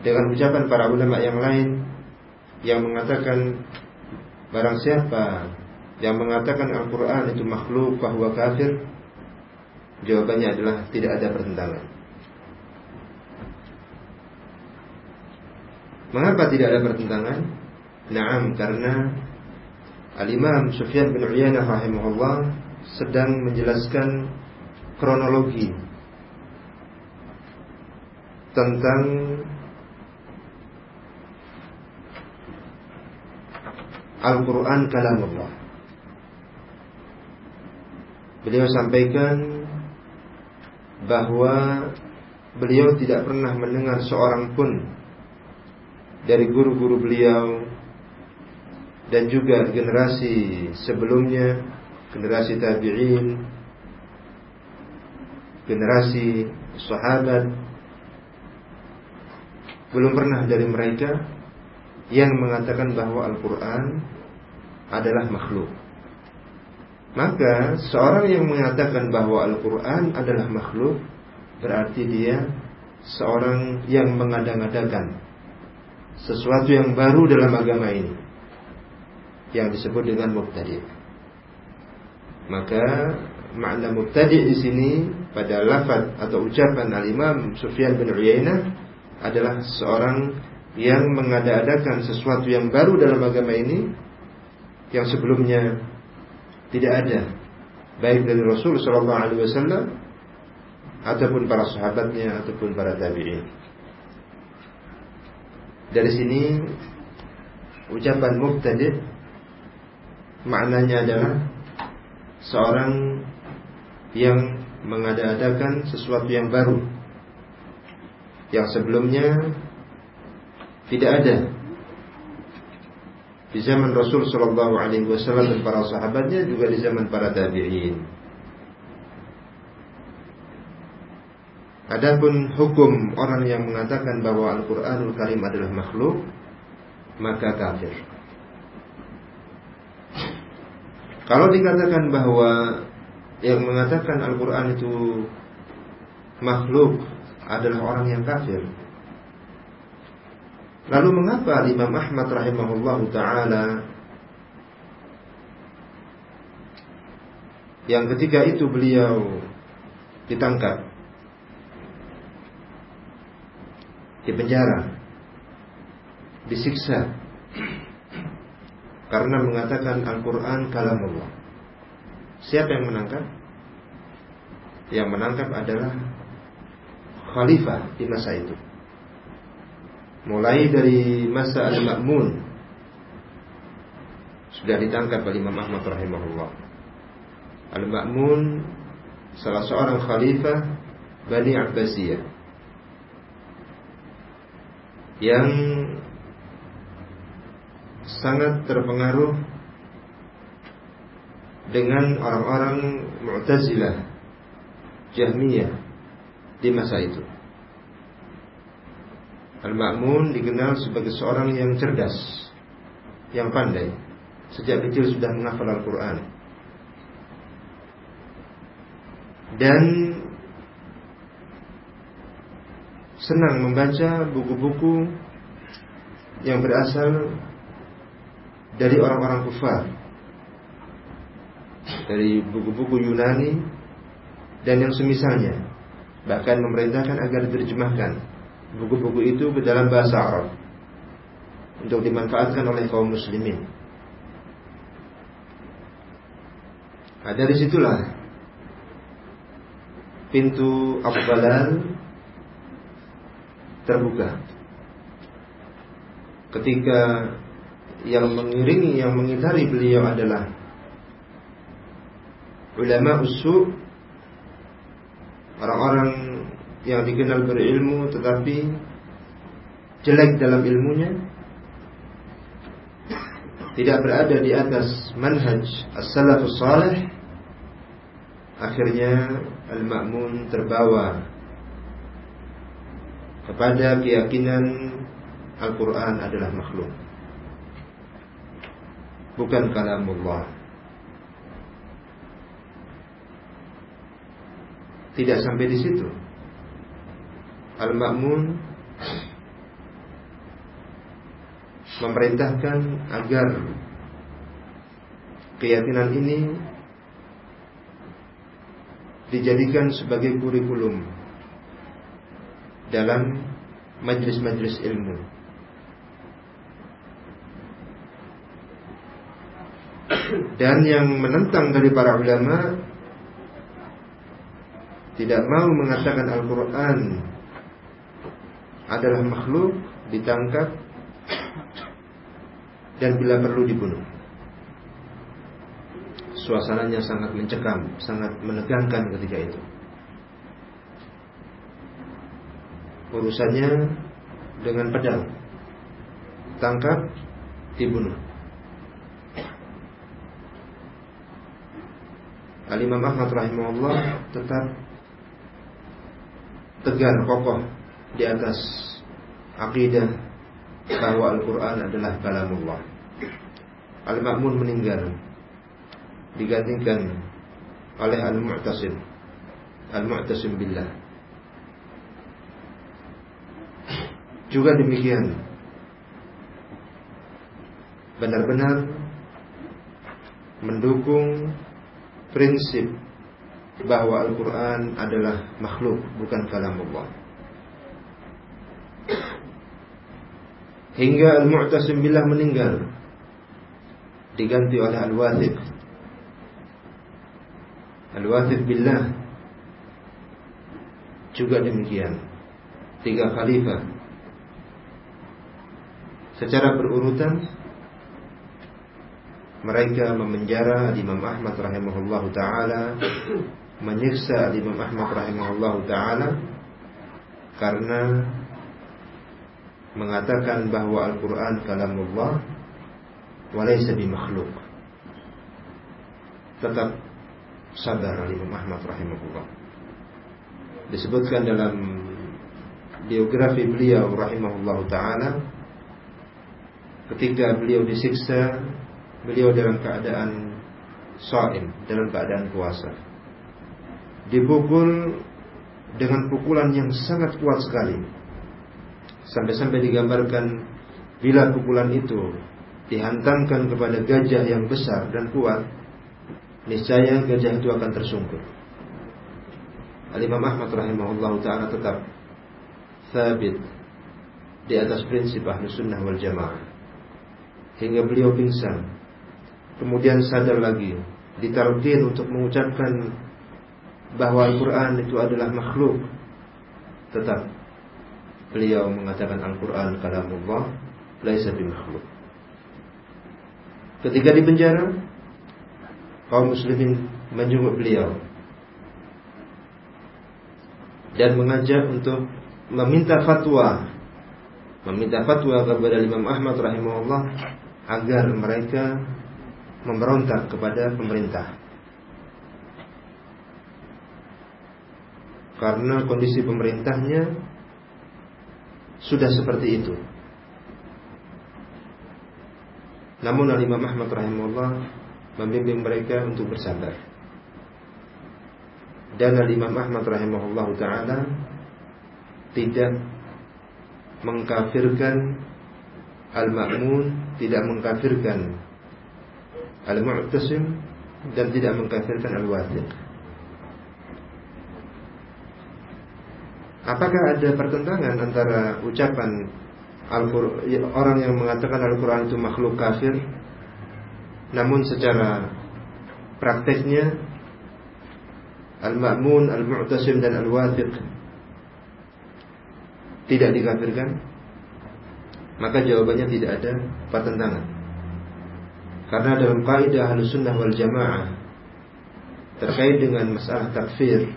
dengan ucapan para ulama yang lain yang mengatakan barang siapa yang mengatakan Al-Qur'an itu makhluk bahwa kafir? Jawabannya adalah tidak ada pertentangan. Mengapa tidak ada pertentangan? Naam, karena Al-Imam Sufyan bin Uyainah rahimahullah sedang menjelaskan kronologi tentang Al-Quran kalamullah. Beliau sampaikan bahwa beliau tidak pernah mendengar seorang pun dari guru-guru beliau dan juga generasi sebelumnya, generasi tabi'in, generasi sahabat belum pernah dari mereka yang mengatakan bahwa Al-Quran adalah makhluk. Maka seorang yang mengatakan bahwa Al-Quran adalah makhluk berarti dia seorang yang mengadang-adakan sesuatu yang baru dalam agama ini yang disebut dengan mubtadi. Maka makna mubtadi di sini pada lafaz atau ucapan al-Imam Sufyan bin Uyainah adalah seorang yang mengada-adakan sesuatu yang baru dalam agama ini yang sebelumnya tidak ada baik dari Rasul sallallahu alaihi wasallam ataupun para sahabatnya ataupun para tabi'in. Dari sini ucapan mubtadi maknanya adalah seorang yang mengada-adakan sesuatu yang baru yang sebelumnya tidak ada di zaman Rasul Shallallahu Alaihi Wasallam dan para sahabatnya juga di zaman para tabi'in. Adapun hukum orang yang mengatakan bahwa Al-Qur'anul Karim adalah makhluk, maka kafir. Kalau dikatakan bahwa yang mengatakan Al-Qur'an itu makhluk adalah orang yang kafir. Lalu mengapa Imam Ahmad rahimahullahu taala yang ketika itu beliau ditangkap di penjara, disiksa karena mengatakan Al-Quran kalam Allah. Siapa yang menangkap? Yang menangkap adalah khalifah di masa itu. Mulai dari masa Al-Ma'mun sudah ditangkap oleh Imam Ahmad rahimahullah. Al-Ma'mun salah seorang khalifah Bani Abbasiyah yang sangat terpengaruh dengan orang-orang Mu'tazilah Jahmiyah di masa itu. Al-Ma'mun dikenal sebagai seorang yang cerdas, yang pandai. Sejak kecil sudah menghafal Al-Quran. Dan senang membaca buku-buku yang berasal dari orang-orang kufar. Dari buku-buku Yunani dan yang semisalnya. Bahkan memerintahkan agar diterjemahkan buku-buku itu ke dalam bahasa Arab untuk dimanfaatkan oleh kaum muslimin. Nah, dari situlah pintu Abbalal terbuka ketika yang mengiringi, yang mengitari beliau adalah ulama usul orang-orang yang dikenal berilmu tetapi jelek dalam ilmunya tidak berada di atas manhaj as-salafus salih akhirnya al-ma'mun terbawa kepada keyakinan Al-Quran adalah makhluk bukan kalamullah. Tidak sampai di situ. Al-Ma'mun memerintahkan agar keyakinan ini dijadikan sebagai kurikulum dalam majlis-majlis ilmu. Dan yang menentang dari para ulama tidak mau mengatakan Al-Quran adalah makhluk ditangkap dan bila perlu dibunuh. Suasananya sangat mencekam, sangat menegangkan ketika itu. Urusannya dengan pedang, tangkap, dibunuh. Al-Imam Ahmad rahimahullah tetap tegar kokoh di atas akidah bahwa Al-Quran adalah kalamullah. Al-Ma'mun meninggal digantikan oleh Al-Mu'tasim Al-Mu'tasim billah Juga demikian Benar-benar Mendukung prinsip bahwa Al-Quran adalah makhluk bukan kalamullah. Hingga Al-Mu'tasim Billah meninggal diganti oleh Al-Wathiq. Al-Wathiq Billah juga demikian. Tiga khalifah secara berurutan mereka memenjara Imam Ahmad rahimahullah taala, menyiksa Imam Ahmad rahimahullah taala karena mengatakan bahwa Al-Qur'an kalamullah walaysa makhluk. Tetap sabar Imam Ahmad rahimahullah. Disebutkan dalam biografi beliau rahimahullah taala ketika beliau disiksa beliau dalam keadaan saim, dalam keadaan puasa. Dipukul dengan pukulan yang sangat kuat sekali. Sampai-sampai digambarkan bila pukulan itu dihantamkan kepada gajah yang besar dan kuat, niscaya gajah itu akan tersungkur. Al-Imam Ahmad rahimahullah ta'ala tetap sabit di atas prinsip ahlu wal jamaah hingga beliau pingsan. Kemudian sadar lagi ditalqin untuk mengucapkan bahwa Al-Quran itu adalah makhluk. Tetap beliau mengatakan Al-Quran kalamullah laisa makhluk ketika di penjara kaum muslimin menjenguk beliau dan mengajak untuk meminta fatwa meminta fatwa kepada Imam Ahmad rahimahullah agar mereka memberontak kepada pemerintah karena kondisi pemerintahnya sudah seperti itu. Namun Al-Imam Ahmad rahimahullah membimbing mereka untuk bersabar. Dan Al-Imam Ahmad rahimahullah taala tidak mengkafirkan Al-Ma'mun, tidak mengkafirkan Al-Mu'tasim dan tidak mengkafirkan Al-Wathiq. Apakah ada pertentangan antara ucapan orang yang mengatakan Al-Quran itu makhluk kafir Namun secara prakteknya Al-Ma'mun, Al-Mu'tasim dan Al-Wathiq Tidak dikafirkan Maka jawabannya tidak ada pertentangan. Karena dalam kaidah Sunnah wal Jamaah Terkait dengan masalah takfir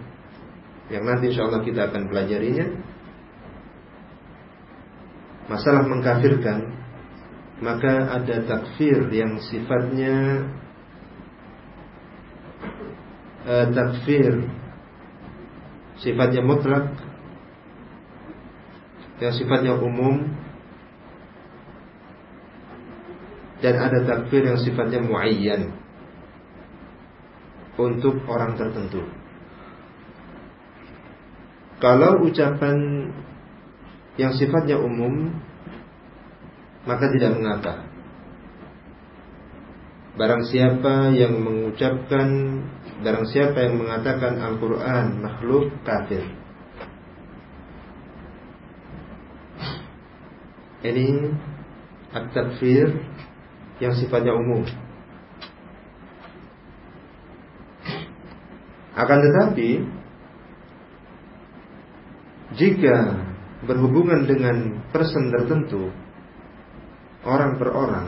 yang nanti insya Allah kita akan pelajarinya masalah mengkafirkan maka ada takfir yang sifatnya uh, takfir sifatnya mutlak yang sifatnya umum dan ada takfir yang sifatnya muayyan untuk orang tertentu. Kalau ucapan yang sifatnya umum maka tidak mengapa. Barang siapa yang mengucapkan Barang siapa yang mengatakan Al-Quran makhluk kafir Ini At-Takfir Yang sifatnya umum. Akan tetapi jika berhubungan dengan person tertentu orang per orang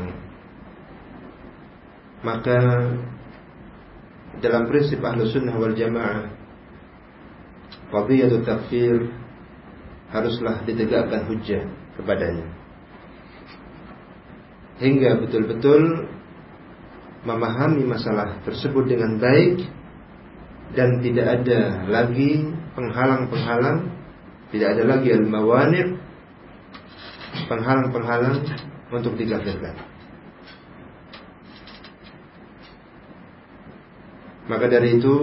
maka dalam prinsip ahlu sunnah wal jamaah qadiyatu takfir haruslah ditegakkan hujah kepadanya hingga betul-betul memahami masalah tersebut dengan baik dan tidak ada lagi penghalang-penghalang tidak ada lagi al-mawani' penghalang-penghalang untuk dikafirkan. Maka dari itu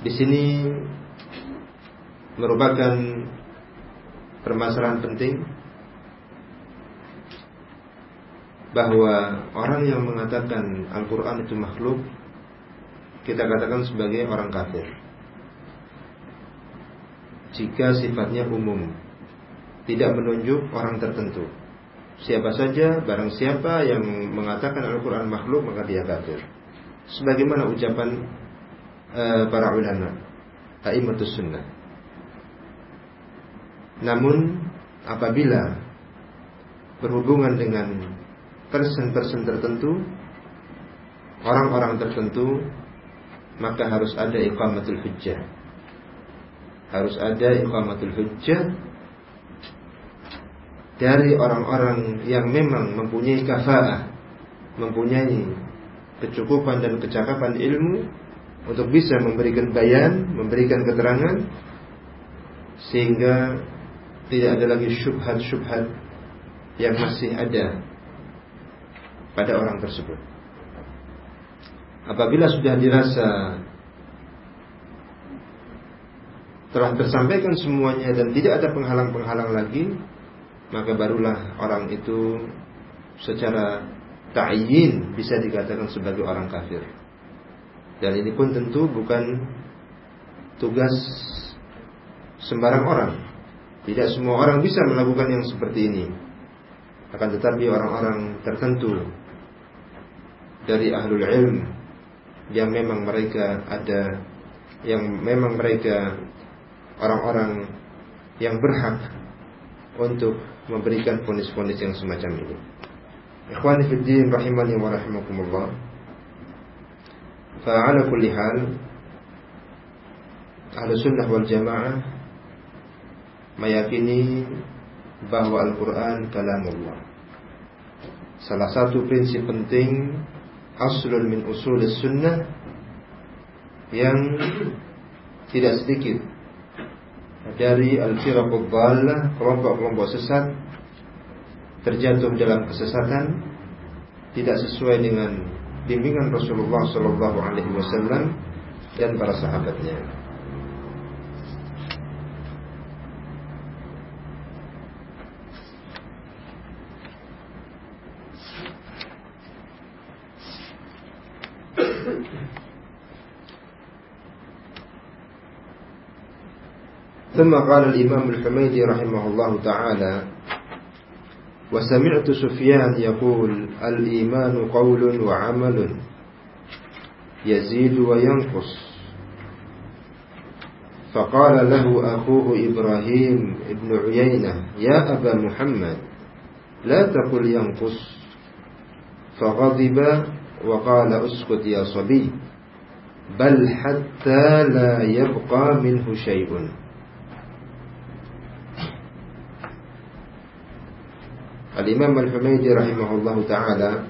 di sini merupakan permasalahan penting bahwa orang yang mengatakan Al-Quran itu makhluk kita katakan sebagai orang kafir. Jika sifatnya umum tidak menunjuk orang tertentu. Siapa saja barang siapa yang mengatakan Al-Quran makhluk maka dia kafir. Sebagaimana ucapan uh, para ulama Aimatus Sunnah. Namun apabila berhubungan dengan person-person tertentu orang-orang tertentu maka harus ada iqamatul hujjah. Harus ada iqamatul hujjah dari orang-orang yang memang mempunyai kafaah, mempunyai kecukupan dan kecakapan ilmu untuk bisa memberikan bayan, memberikan keterangan sehingga tidak ada lagi syubhat-syubhat yang masih ada pada orang tersebut. Apabila sudah dirasa telah tersampaikan semuanya dan tidak ada penghalang-penghalang lagi, maka barulah orang itu secara ta'yin bisa dikatakan sebagai orang kafir. Dan ini pun tentu bukan tugas sembarang orang. Tidak semua orang bisa melakukan yang seperti ini. Akan tetapi orang-orang tertentu dari ahlul ilm yang memang mereka ada yang memang mereka orang-orang yang berhak untuk memberikan ponis-ponis yang semacam ini. Ikhwani fi din rahimani wa rahimakumullah. Fa'ala kulli hal Ahlu sunnah wal jamaah meyakini bahwa Al-Quran kalamullah. Salah satu prinsip penting aslun min usul sunnah yang tidak sedikit dari al-firaqud dhalah kelompok-kelompok sesat terjatuh dalam kesesatan tidak sesuai dengan bimbingan Rasulullah sallallahu alaihi wasallam dan para sahabatnya. ثم قال الإمام الحميدي رحمه الله تعالى وسمعت سفيان يقول الإيمان قول وعمل يزيد وينقص. فقال له أخوه إبراهيم ابن عيينة يا أبا محمد لا تقل ينقص. فغضب وقال اسكت يا صبي بل حتى لا يبقى منه شيء. Al-Imam Al-Humaydi rahimahullahu taala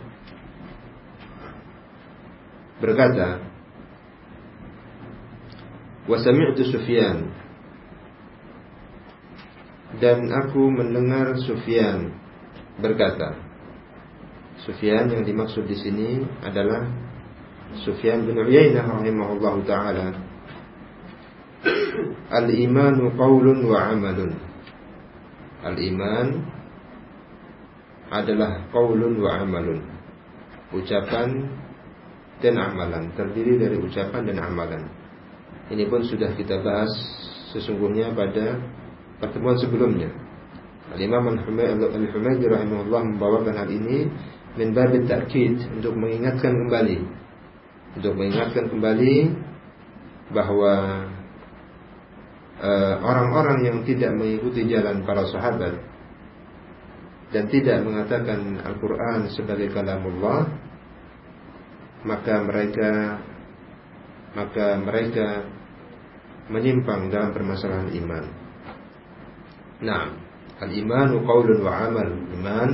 berkata, "Wa sami'tu Sufyan" dan aku mendengar Sufyan berkata. Sufyan yang dimaksud di sini adalah Sufyan bin Uyainah rahimahullahu taala. Al-imanu qaulun wa amalun. Al-iman adalah qaulun wa amalun. Ucapan dan amalan, terdiri dari ucapan dan amalan. Ini pun sudah kita bahas sesungguhnya pada pertemuan sebelumnya. Al-Imam Al-Humaydi rahimahullah membawakan hal ini min babit ta'kid untuk mengingatkan kembali untuk mengingatkan kembali bahwa eh, orang-orang uh, yang tidak mengikuti jalan para sahabat dan tidak mengatakan Al-Quran sebagai kalamullah maka mereka maka mereka menyimpang dalam permasalahan iman. Nah, al-imanu qaulun wa amal. Iman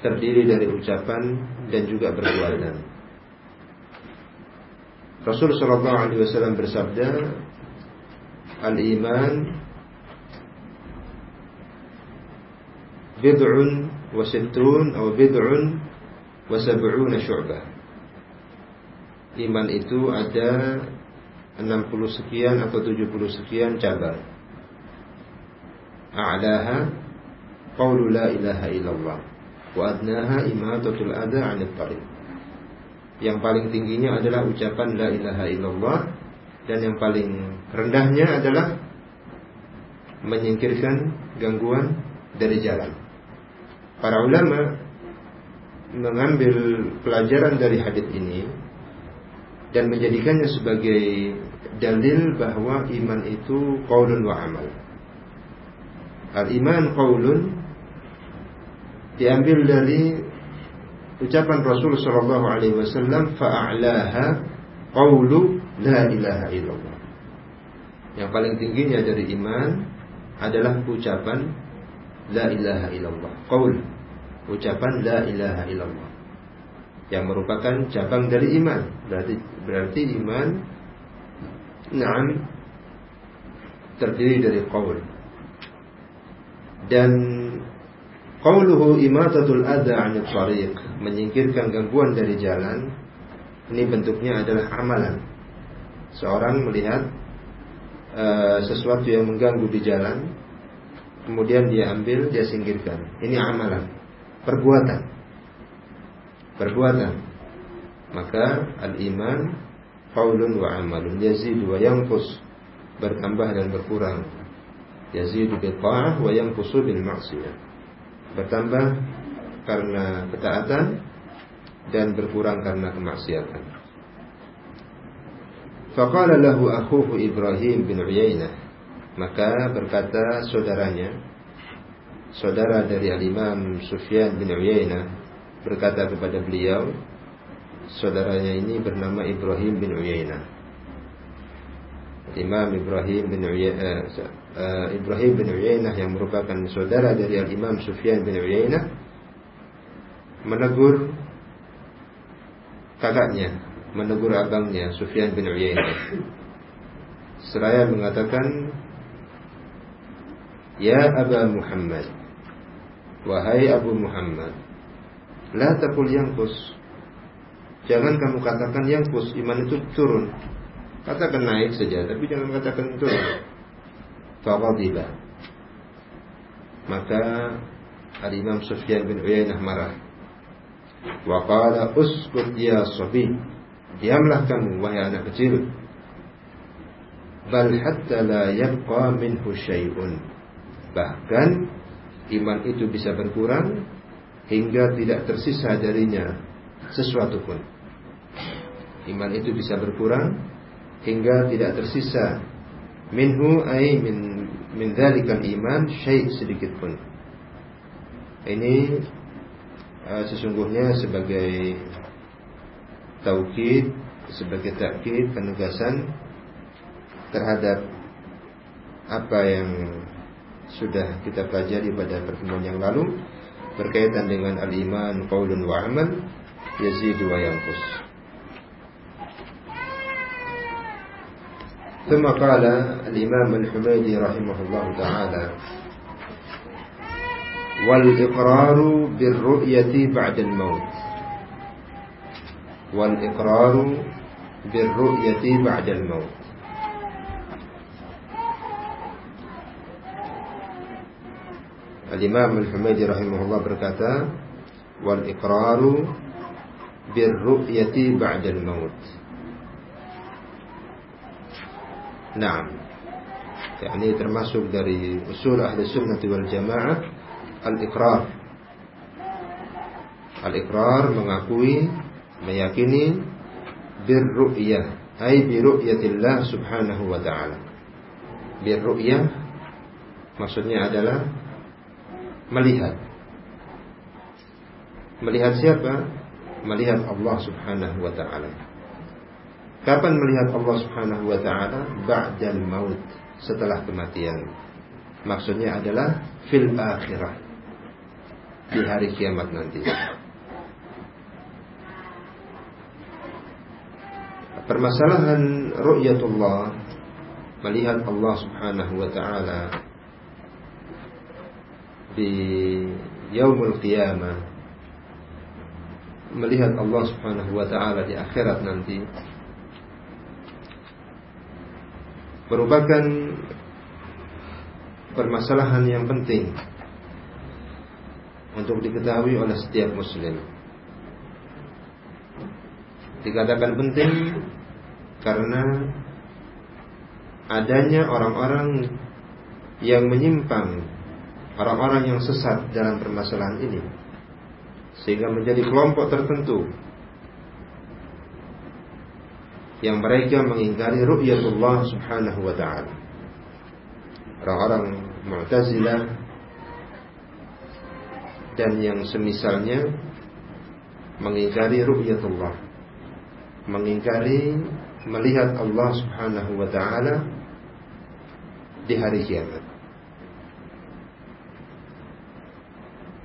terdiri dari ucapan dan juga perbuatan. Rasul sallallahu alaihi wasallam bersabda, "Al-iman bid'un wa sittun atau bid'un wa sab'una syu'bah. Iman itu ada 60 sekian atau 70 sekian cabang. A'laha qawlu la ilaha illallah wa adnaha imatatul adha 'anil tariq. Yang paling tingginya adalah ucapan la ilaha illallah dan yang paling rendahnya adalah menyingkirkan gangguan dari jalan. Para ulama mengambil pelajaran dari hadis ini dan menjadikannya sebagai dalil bahwa iman itu qaulun wa amal. Al-iman qaulun diambil dari ucapan Rasul sallallahu alaihi wasallam fa'alaha qaulu la ilaha illallah. Yang paling tingginya dari iman adalah ucapan la ilaha illallah. Qaul ucapan la ilaha illallah. Yang merupakan cabang dari iman. Berarti berarti iman na'am terdiri dari qaul. Dan qauluhu imatatul adha 'anil tariq, menyingkirkan gangguan dari jalan. Ini bentuknya adalah amalan. Seorang melihat uh, sesuatu yang mengganggu di jalan, kemudian dia ambil, dia singkirkan. Ini amalan, perbuatan. Perbuatan. Maka al-iman qaulun wa amalun yazid wa yanqus bertambah dan berkurang. Yazid bil ta'ah wa yanqusu bil maksiyah. Bertambah karena ketaatan dan berkurang karena kemaksiatan. Faqala lahu akhuhu Ibrahim bin Uyainah. Maka berkata saudaranya, saudara dari Al-Imam Sufyan bin Uyainah berkata kepada beliau, saudaranya ini bernama Ibrahim bin Uyainah. Imam Ibrahim bin Uyainah, uh, Ibrahim bin Uyainah yang merupakan saudara dari Al-Imam Sufyan bin Uyainah menegur kakaknya, menegur abangnya Sufyan bin Uyainah. Seraya mengatakan, "Ya Aba Muhammad, wahai Abu Muhammad, la taqul yanqus." Jangan kamu katakan yanqus, iman itu turun. Katakan naik saja, tapi jangan katakan turun. Faqadiba. Maka Al-Imam Sufyan bin Uyainah marah. Wa qala uskut ya sabi. Diamlah kamu wahai anak kecil. Bal hatta la yabqa minhu syai'un. Bahkan iman itu bisa berkurang hingga tidak tersisa darinya sesuatu pun. Iman itu bisa berkurang hingga tidak tersisa minhu ay min min dzalikal iman syai' sedikit pun. Ini uh, sesungguhnya sebagai taukid, sebagai takkid penegasan terhadap apa yang sudah kita pelajari pada pertemuan yang lalu berkaitan dengan al-iman qaulun wa amal yazidu wa yanqus. ثم قال الإمام الحميدي رحمه الله تعالى والإقرار بالرؤية بعد الموت والإقرار بالرؤية بعد الموت Al-Imam Al-Humaydi rahimahullah berkata, "Wal iqraru bir ru'yati ba'da al-maut." Naam. Yani termasuk dari usul ahli sunnah wal jamaah al-iqrar. Al-iqrar mengakui, meyakini bir ru'yah, ai bi ru'yatillah subhanahu wa ta'ala. Bir ru'yah maksudnya adalah melihat. Melihat siapa? Melihat Allah subhanahu wa ta'ala. Kapan melihat Allah Subhanahu wa taala? Ba'dal maut, setelah kematian. Maksudnya adalah fil akhirah. Di hari kiamat nanti. Permasalahan ru'yatullah melihat Allah Subhanahu wa taala di yaumul qiyamah melihat Allah Subhanahu wa taala di akhirat nanti merupakan permasalahan yang penting untuk diketahui oleh setiap muslim. Dikatakan penting karena adanya orang-orang yang menyimpang, orang-orang yang sesat dalam permasalahan ini, sehingga menjadi kelompok tertentu yang mereka mengingkari ru'yatullah subhanahu wa ta'ala. Orang-orang Mu'tazilah dan yang semisalnya mengingkari ru'yatullah. Mengingkari melihat Allah subhanahu wa ta'ala di hari kiamat.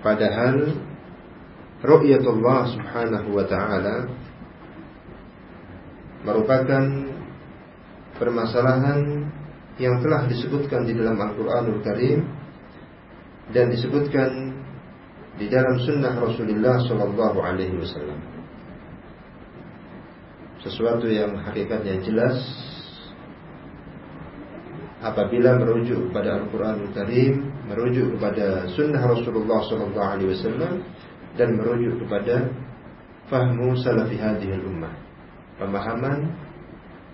Padahal ru'yatullah subhanahu wa ta'ala merupakan permasalahan yang telah disebutkan di dalam Al-Quranul Karim dan disebutkan di dalam Sunnah Rasulullah Sallallahu Alaihi Wasallam. Sesuatu yang hakikatnya jelas apabila merujuk kepada Al-Quranul Karim, merujuk kepada Sunnah Rasulullah Wasallam dan merujuk kepada fahmu salafi hadhihi ummah pemahaman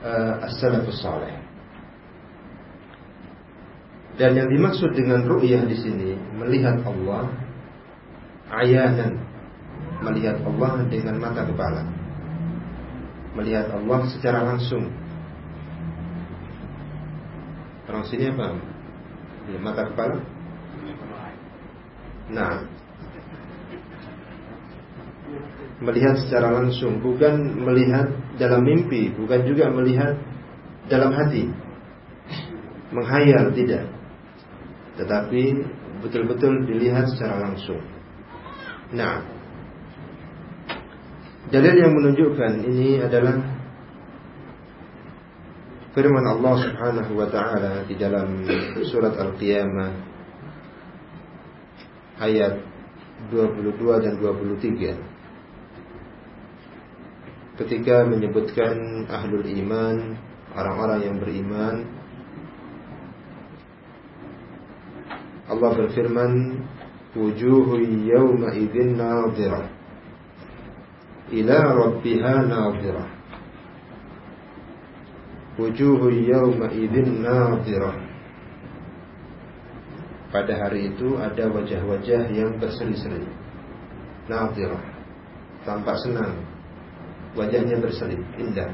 uh, as-salafus saleh. Dan yang dimaksud dengan ru'yah di sini melihat Allah ayanan melihat Allah dengan mata kepala. Melihat Allah secara langsung. Sini apa? Ya, mata kepala? Nah, melihat secara langsung, bukan melihat dalam mimpi, bukan juga melihat dalam hati, menghayal tidak, tetapi betul-betul dilihat secara langsung. Nah, dalil yang menunjukkan ini adalah firman Allah Subhanahu wa taala di dalam surat Al-Qiyamah ayat 22 dan 23 ketika menyebutkan ahlul iman orang-orang yang beriman Allah berfirman wujuhu yawma idzin nadhirah ila rabbiha nadhirah wujuhu yawma idzin nadhirah pada hari itu ada wajah-wajah yang berseri-seri nadhirah tampak senang. Wajahnya berseri indah.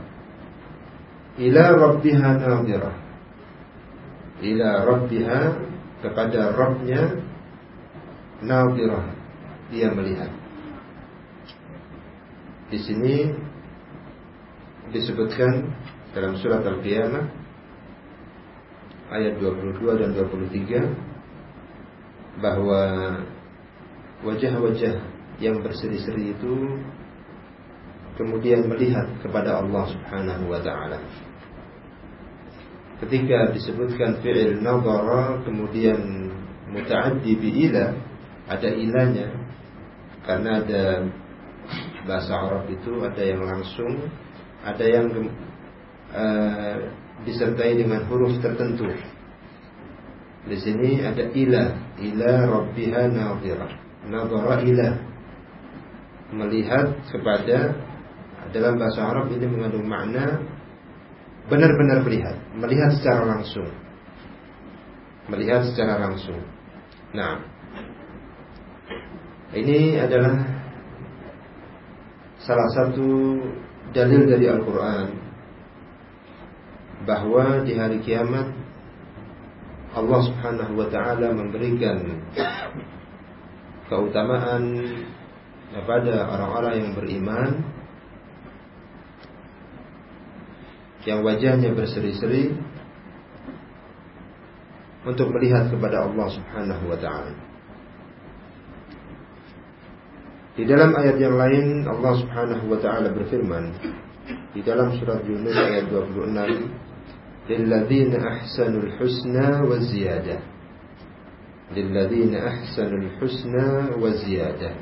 Ila rabbiha nadhirah ila rabbiha kepada Rabbnya Nadirah Dia melihat. Di sini Disebutkan Dalam surat Al-Qiyamah Ayat 22 dan 23 Bahwa Wajah-wajah Yang berseri-seri itu Kemudian melihat kepada Allah subhanahu wa ta'ala. Ketika disebutkan fi'il nadara Kemudian Muta'addi bi'ila ada ilahnya karena ada bahasa Arab itu ada yang langsung, ada yang uh, disertai dengan huruf tertentu. Di sini ada ilah, ilah rabbiha nadhirah. Nadhara ilah. Melihat kepada dalam bahasa Arab ini mengandung makna benar-benar melihat, melihat secara langsung. Melihat secara langsung. Nah, ini adalah salah satu dalil dari Al-Quran bahwa di hari kiamat Allah Subhanahu wa taala memberikan keutamaan kepada orang-orang yang beriman yang wajahnya berseri-seri untuk melihat kepada Allah Subhanahu wa taala. Di dalam ayat yang lain Allah Subhanahu wa taala berfirman di dalam surat Yunus ayat 26 Husna wa ziyadah Lilladzina ahsanul husna wa ziyadah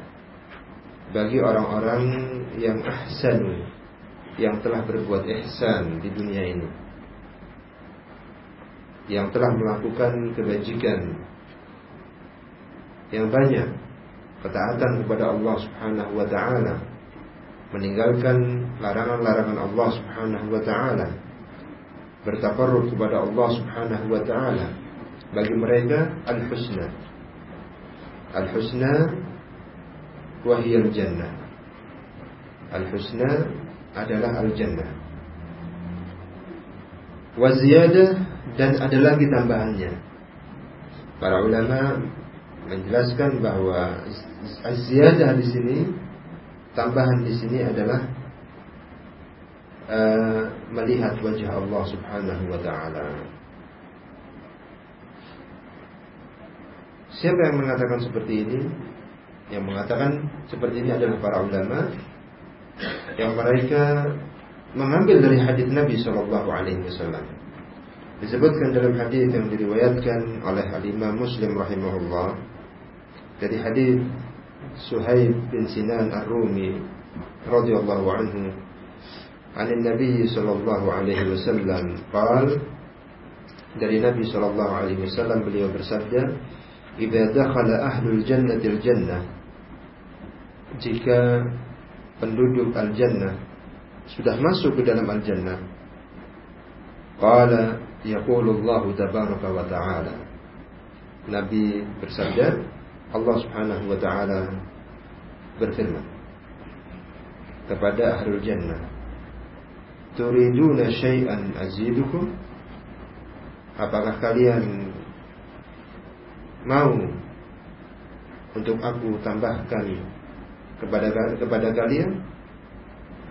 Bagi orang-orang yang ahsanu yang telah berbuat ihsan di dunia ini. Yang telah melakukan kebajikan. Yang banyak ketaatan kepada Allah Subhanahu wa taala, meninggalkan larangan-larangan Allah Subhanahu wa taala, bertakarrub kepada Allah Subhanahu wa taala. Bagi mereka al-husna. Al-husna wa al-jannah. Al-husna adalah al-jannah. Wa ziyadah dan ada lagi tambahannya. Para ulama menjelaskan bahwa ziyadah di sini tambahan di sini adalah uh, melihat wajah Allah Subhanahu wa taala. Siapa yang mengatakan seperti ini? Yang mengatakan seperti ini adalah para ulama yang mereka mengambil dari hadis Nabi Shallallahu Alaihi Wasallam. Disebutkan dalam hadis yang diriwayatkan oleh Imam Muslim rahimahullah dari hadis Suhaib bin Sinan Ar-Rumi radhiyallahu anhu عن النبي صلى الله عليه وسلم قال dari Nabi sallallahu alaihi wasallam beliau bersabda idza dakhala ahlul jannati al-jannah jika penduduk al-jannah sudah masuk ke dalam al-jannah qala yaqulu Allah tabaraka wa ta'ala Nabi bersabda Allah Subhanahu wa taala berfirman. kepada ahlul jannah turiduna syai'an azidukum? Apakah kalian mau untuk aku tambahkan kepada kepada kalian?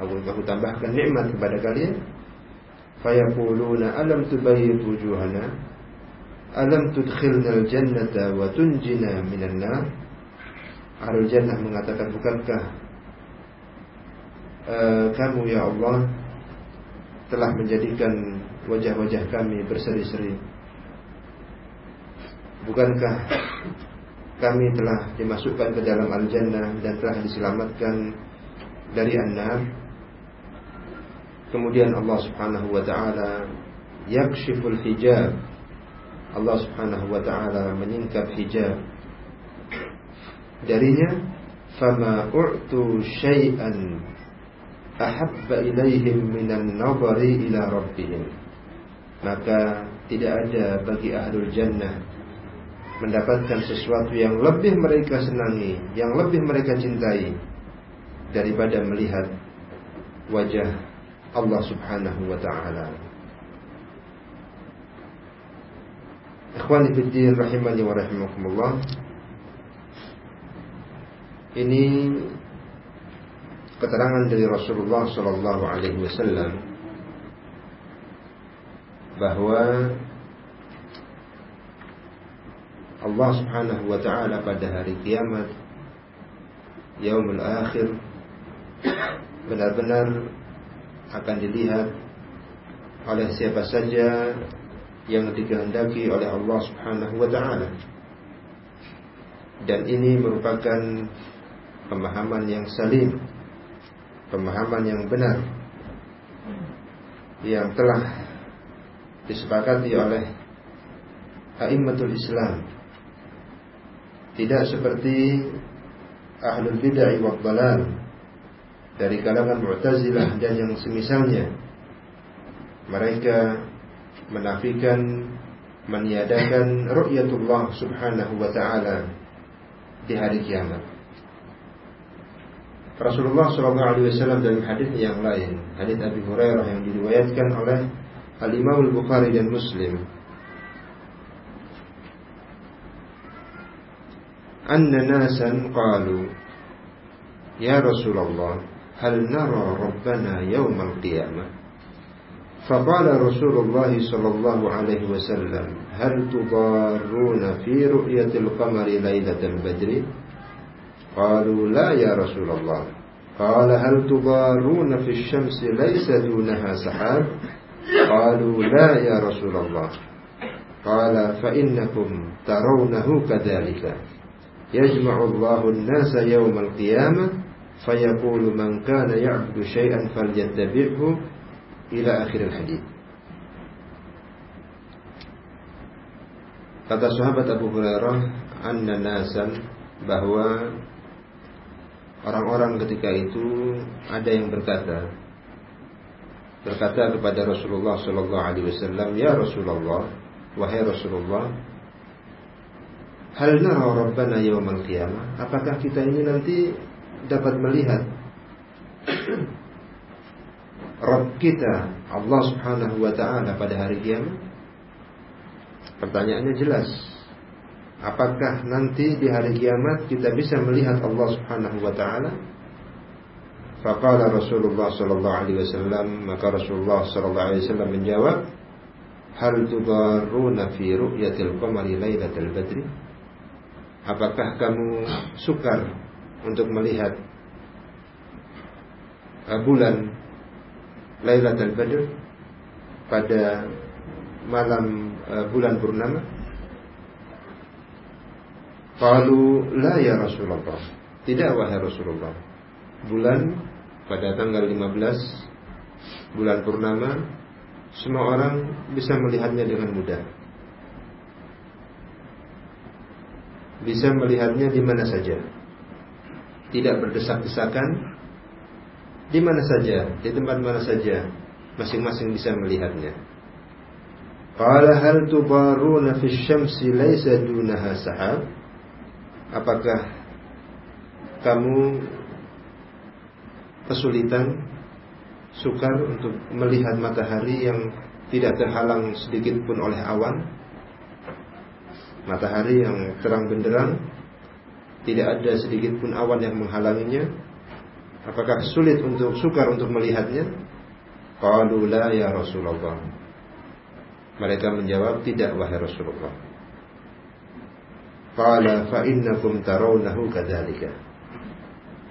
Aku aku tambahkan nikmat kepada kalian. Fayaquluna alam tubayyid wujuhana? Alam tudkhilna al-jannata wa tunjina minan nar? Ahlul jannah mengatakan bukankah uh, kamu ya Allah telah menjadikan wajah-wajah kami berseri-seri. Bukankah kami telah dimasukkan ke dalam al-jannah dan telah diselamatkan dari an-nar? Kemudian Allah subhanahu wa ta'ala Yakshiful hijab Allah subhanahu wa ta'ala menyingkap hijab. Darinya Fama u'tu syai'an Ahabba ilaihim minan nazari ila rabbihim Maka tidak ada bagi ahlul jannah Mendapatkan sesuatu yang lebih mereka senangi Yang lebih mereka cintai Daripada melihat Wajah Allah subhanahu wa ta'ala. Ikhwani fiddin rahimani wa rahimakumullah. Ini keterangan dari Rasulullah Sallallahu Alaihi Wasallam bahwa Allah Subhanahu Wa Taala pada hari kiamat, yaumul akhir, benar-benar akan dilihat oleh siapa saja yang dikehendaki oleh Allah Subhanahu Wa Taala. Dan ini merupakan pemahaman yang salim, pemahaman yang benar yang telah disepakati oleh a'immatul Islam. Tidak seperti ahlul bid'ah wa dari kalangan Mu'tazilah dan yang semisalnya. Mereka menafikan meniadakan ru'yatullah subhanahu wa ta'ala di hari kiamat. Rasulullah Shallallahu Alaihi Wasallam hadis yang lain, hadis Abi Hurairah yang diriwayatkan oleh Al Imam Al Bukhari dan Muslim. Anna nasan qalu Ya Rasulullah Hal nara Rabbana yawmal qiyamah? Faqala Rasulullah sallallahu alaihi wasallam Hal tudarruna fi ru'yatil qamari laylatal badri? قالوا لا يا رسول الله. قال هل تضارون في الشمس ليس دونها سحاب؟ قالوا لا يا رسول الله. قال فإنكم ترونه كذلك. يجمع الله الناس يوم القيامة فيقول من كان يعبد شيئا فليتبعه إلى آخر الحديث. Kata sahabat Abu Hurairah, anna nasan bahwa Orang-orang ketika itu ada yang berkata berkata kepada Rasulullah sallallahu alaihi wasallam, "Ya Rasulullah, wahai Rasulullah, hal nara rabbana yaumal qiyamah? Apakah kita ini nanti dapat melihat Rabb kita Allah Subhanahu wa taala pada hari kiamat?" Pertanyaannya jelas. Apakah nanti di hari kiamat kita bisa melihat Allah Subhanahu wa taala? Faqala Rasulullah sallallahu alaihi wasallam, maka Rasulullah sallallahu alaihi wasallam menjawab, "Hal tudaruna fi ru'yatil qamari lailatul badri?" Apakah kamu sukar untuk melihat bulan Lailatul Badr pada malam uh, bulan purnama? Qalu la ya Rasulullah. Tidak wahai Rasulullah. Bulan pada tanggal 15 bulan purnama semua orang bisa melihatnya dengan mudah. Bisa melihatnya di mana saja. Tidak berdesak-desakan di mana saja, di tempat mana saja, masing-masing bisa melihatnya. Qala hal tubaruna fi syamsi laysa dunaha sahab? Apakah kamu kesulitan, sukar untuk melihat matahari yang tidak terhalang sedikit pun oleh awan. Matahari yang terang benderang, tidak ada sedikit pun awan yang menghalanginya. Apakah sulit untuk sukar untuk melihatnya? Qalu ya Rasulullah. Mereka menjawab tidak wahai Rasulullah. Qala fa innakum tarawnahu kadzalika.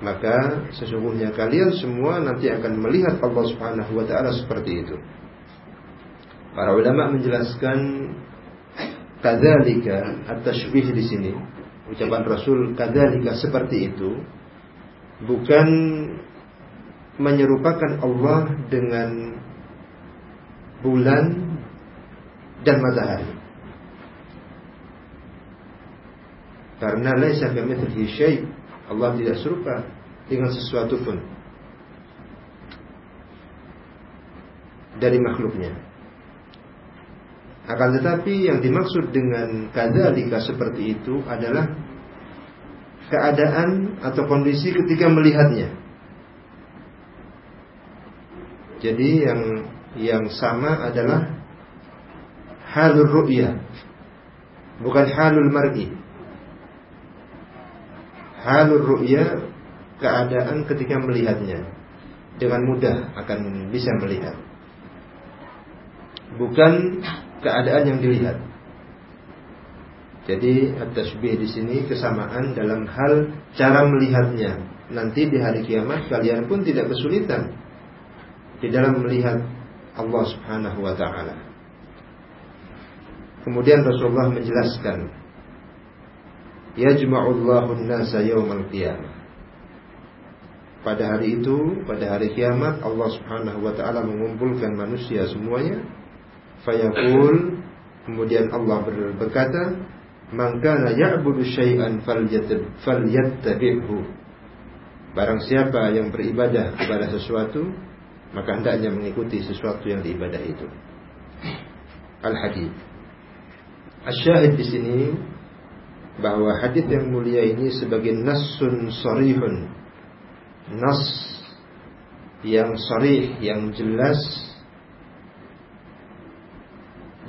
Maka sesungguhnya kalian semua nanti akan melihat Allah Subhanahu wa taala seperti itu. Para ulama menjelaskan kadzalika at-tashbih di sini, ucapan Rasul kadzalika seperti itu bukan menyerupakan Allah dengan bulan dan matahari. Karena laisa kamitslihi syai. Allah tidak serupa dengan sesuatu pun dari makhluknya. Akan tetapi yang dimaksud dengan kadzalika seperti itu adalah keadaan atau kondisi ketika melihatnya. Jadi yang yang sama adalah halul ru'ya bukan halul mar'i. Halul ru'ya keadaan ketika melihatnya dengan mudah akan bisa melihat. Bukan keadaan yang dilihat. Jadi at-tasbih di sini kesamaan dalam hal cara melihatnya. Nanti di hari kiamat kalian pun tidak kesulitan di dalam melihat Allah Subhanahu wa taala. Kemudian Rasulullah menjelaskan Yajma'ullahu an-nasa yawmal qiyamah. Pada hari itu, pada hari kiamat Allah Subhanahu wa taala mengumpulkan manusia semuanya. Fayaqul kemudian Allah berkata, "Man kana ya'budu syai'an falyattabi'hu." Barang siapa yang beribadah kepada sesuatu, maka hendaknya mengikuti sesuatu yang diibadah itu. Al-hadis. Asyahid di sini bahwa hadis yang mulia ini sebagai nasun sarihun. Nas yang sarih, yang jelas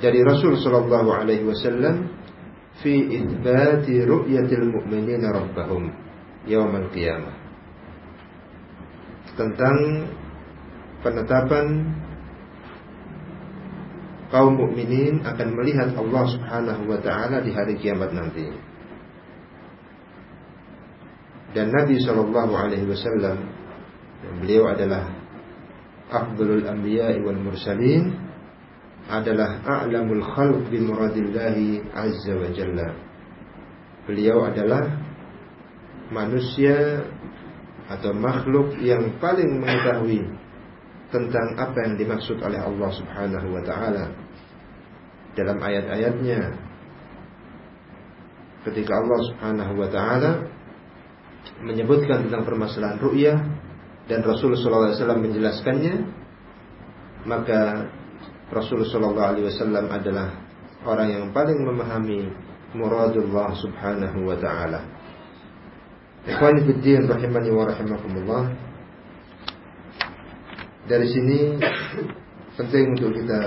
dari Rasul sallallahu alaihi wasallam fi itsbati ru'yatil mu'minina rabbahum yaumil qiyamah. Tentang penetapan kaum mukminin akan melihat Allah Subhanahu wa taala di hari kiamat nanti. Dan Nabi Shallallahu alaihi wasallam beliau adalah afdalul anbiya wal mursalin adalah a'lamul khalq bi muradillahi azza wa jalla. Beliau adalah manusia atau makhluk yang paling mengetahui tentang apa yang dimaksud oleh Allah Subhanahu wa taala dalam ayat-ayatnya ketika Allah Subhanahu wa taala menyebutkan tentang permasalahan ru'yah dan Rasulullah SAW menjelaskannya maka Rasulullah SAW adalah orang yang paling memahami muradullah Subhanahu wa taala. Ikhwani fiddin rahimani wa rahimakumullah dari sini penting untuk kita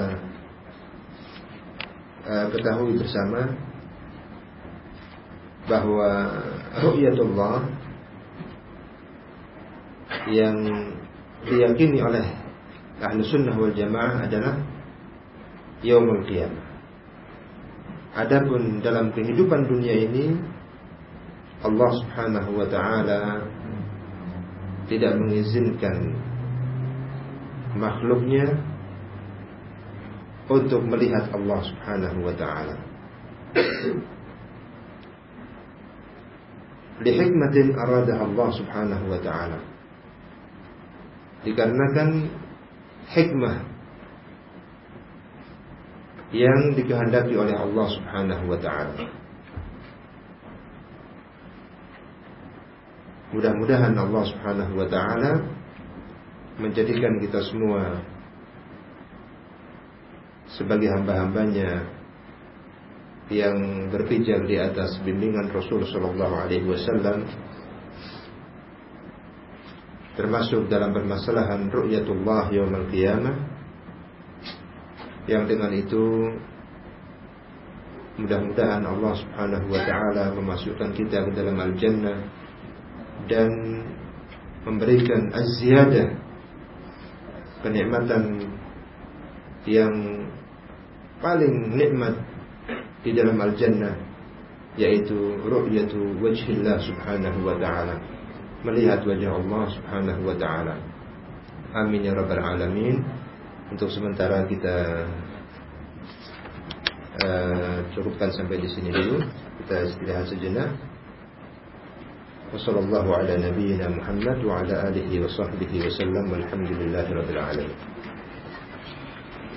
uh, ketahui bersama bahwa ru'yatullah yang diyakini oleh ahlu sunnah wal jamaah adalah yaumul qiyamah. Adapun dalam kehidupan dunia ini Allah Subhanahu wa taala tidak mengizinkan makhluknya untuk melihat Allah Subhanahu wa taala. Lihikmatin arada Allah Subhanahu wa taala. Dikarenakan hikmah yang dikehendaki oleh Allah Subhanahu wa taala. Mudah-mudahan Allah Subhanahu wa taala menjadikan kita semua sebagai hamba-hambanya yang berpijak di atas bimbingan Rasul Shallallahu Alaihi Wasallam termasuk dalam permasalahan ru'yatullah yaumil qiyamah yang dengan itu mudah-mudahan Allah Subhanahu wa taala memasukkan kita ke dalam al-jannah dan memberikan az-ziyadah kenikmatan yang paling nikmat di dalam al-jannah yaitu ru'yatu wajhillah subhanahu wa ta'ala melihat wajah Allah subhanahu wa ta'ala amin ya rabbal alamin untuk sementara kita uh, cukupkan sampai di sini dulu kita istirahat sejenak وصلى الله على نبينا محمد وعلى آله وصحبه وسلم والحمد لله رب العالمين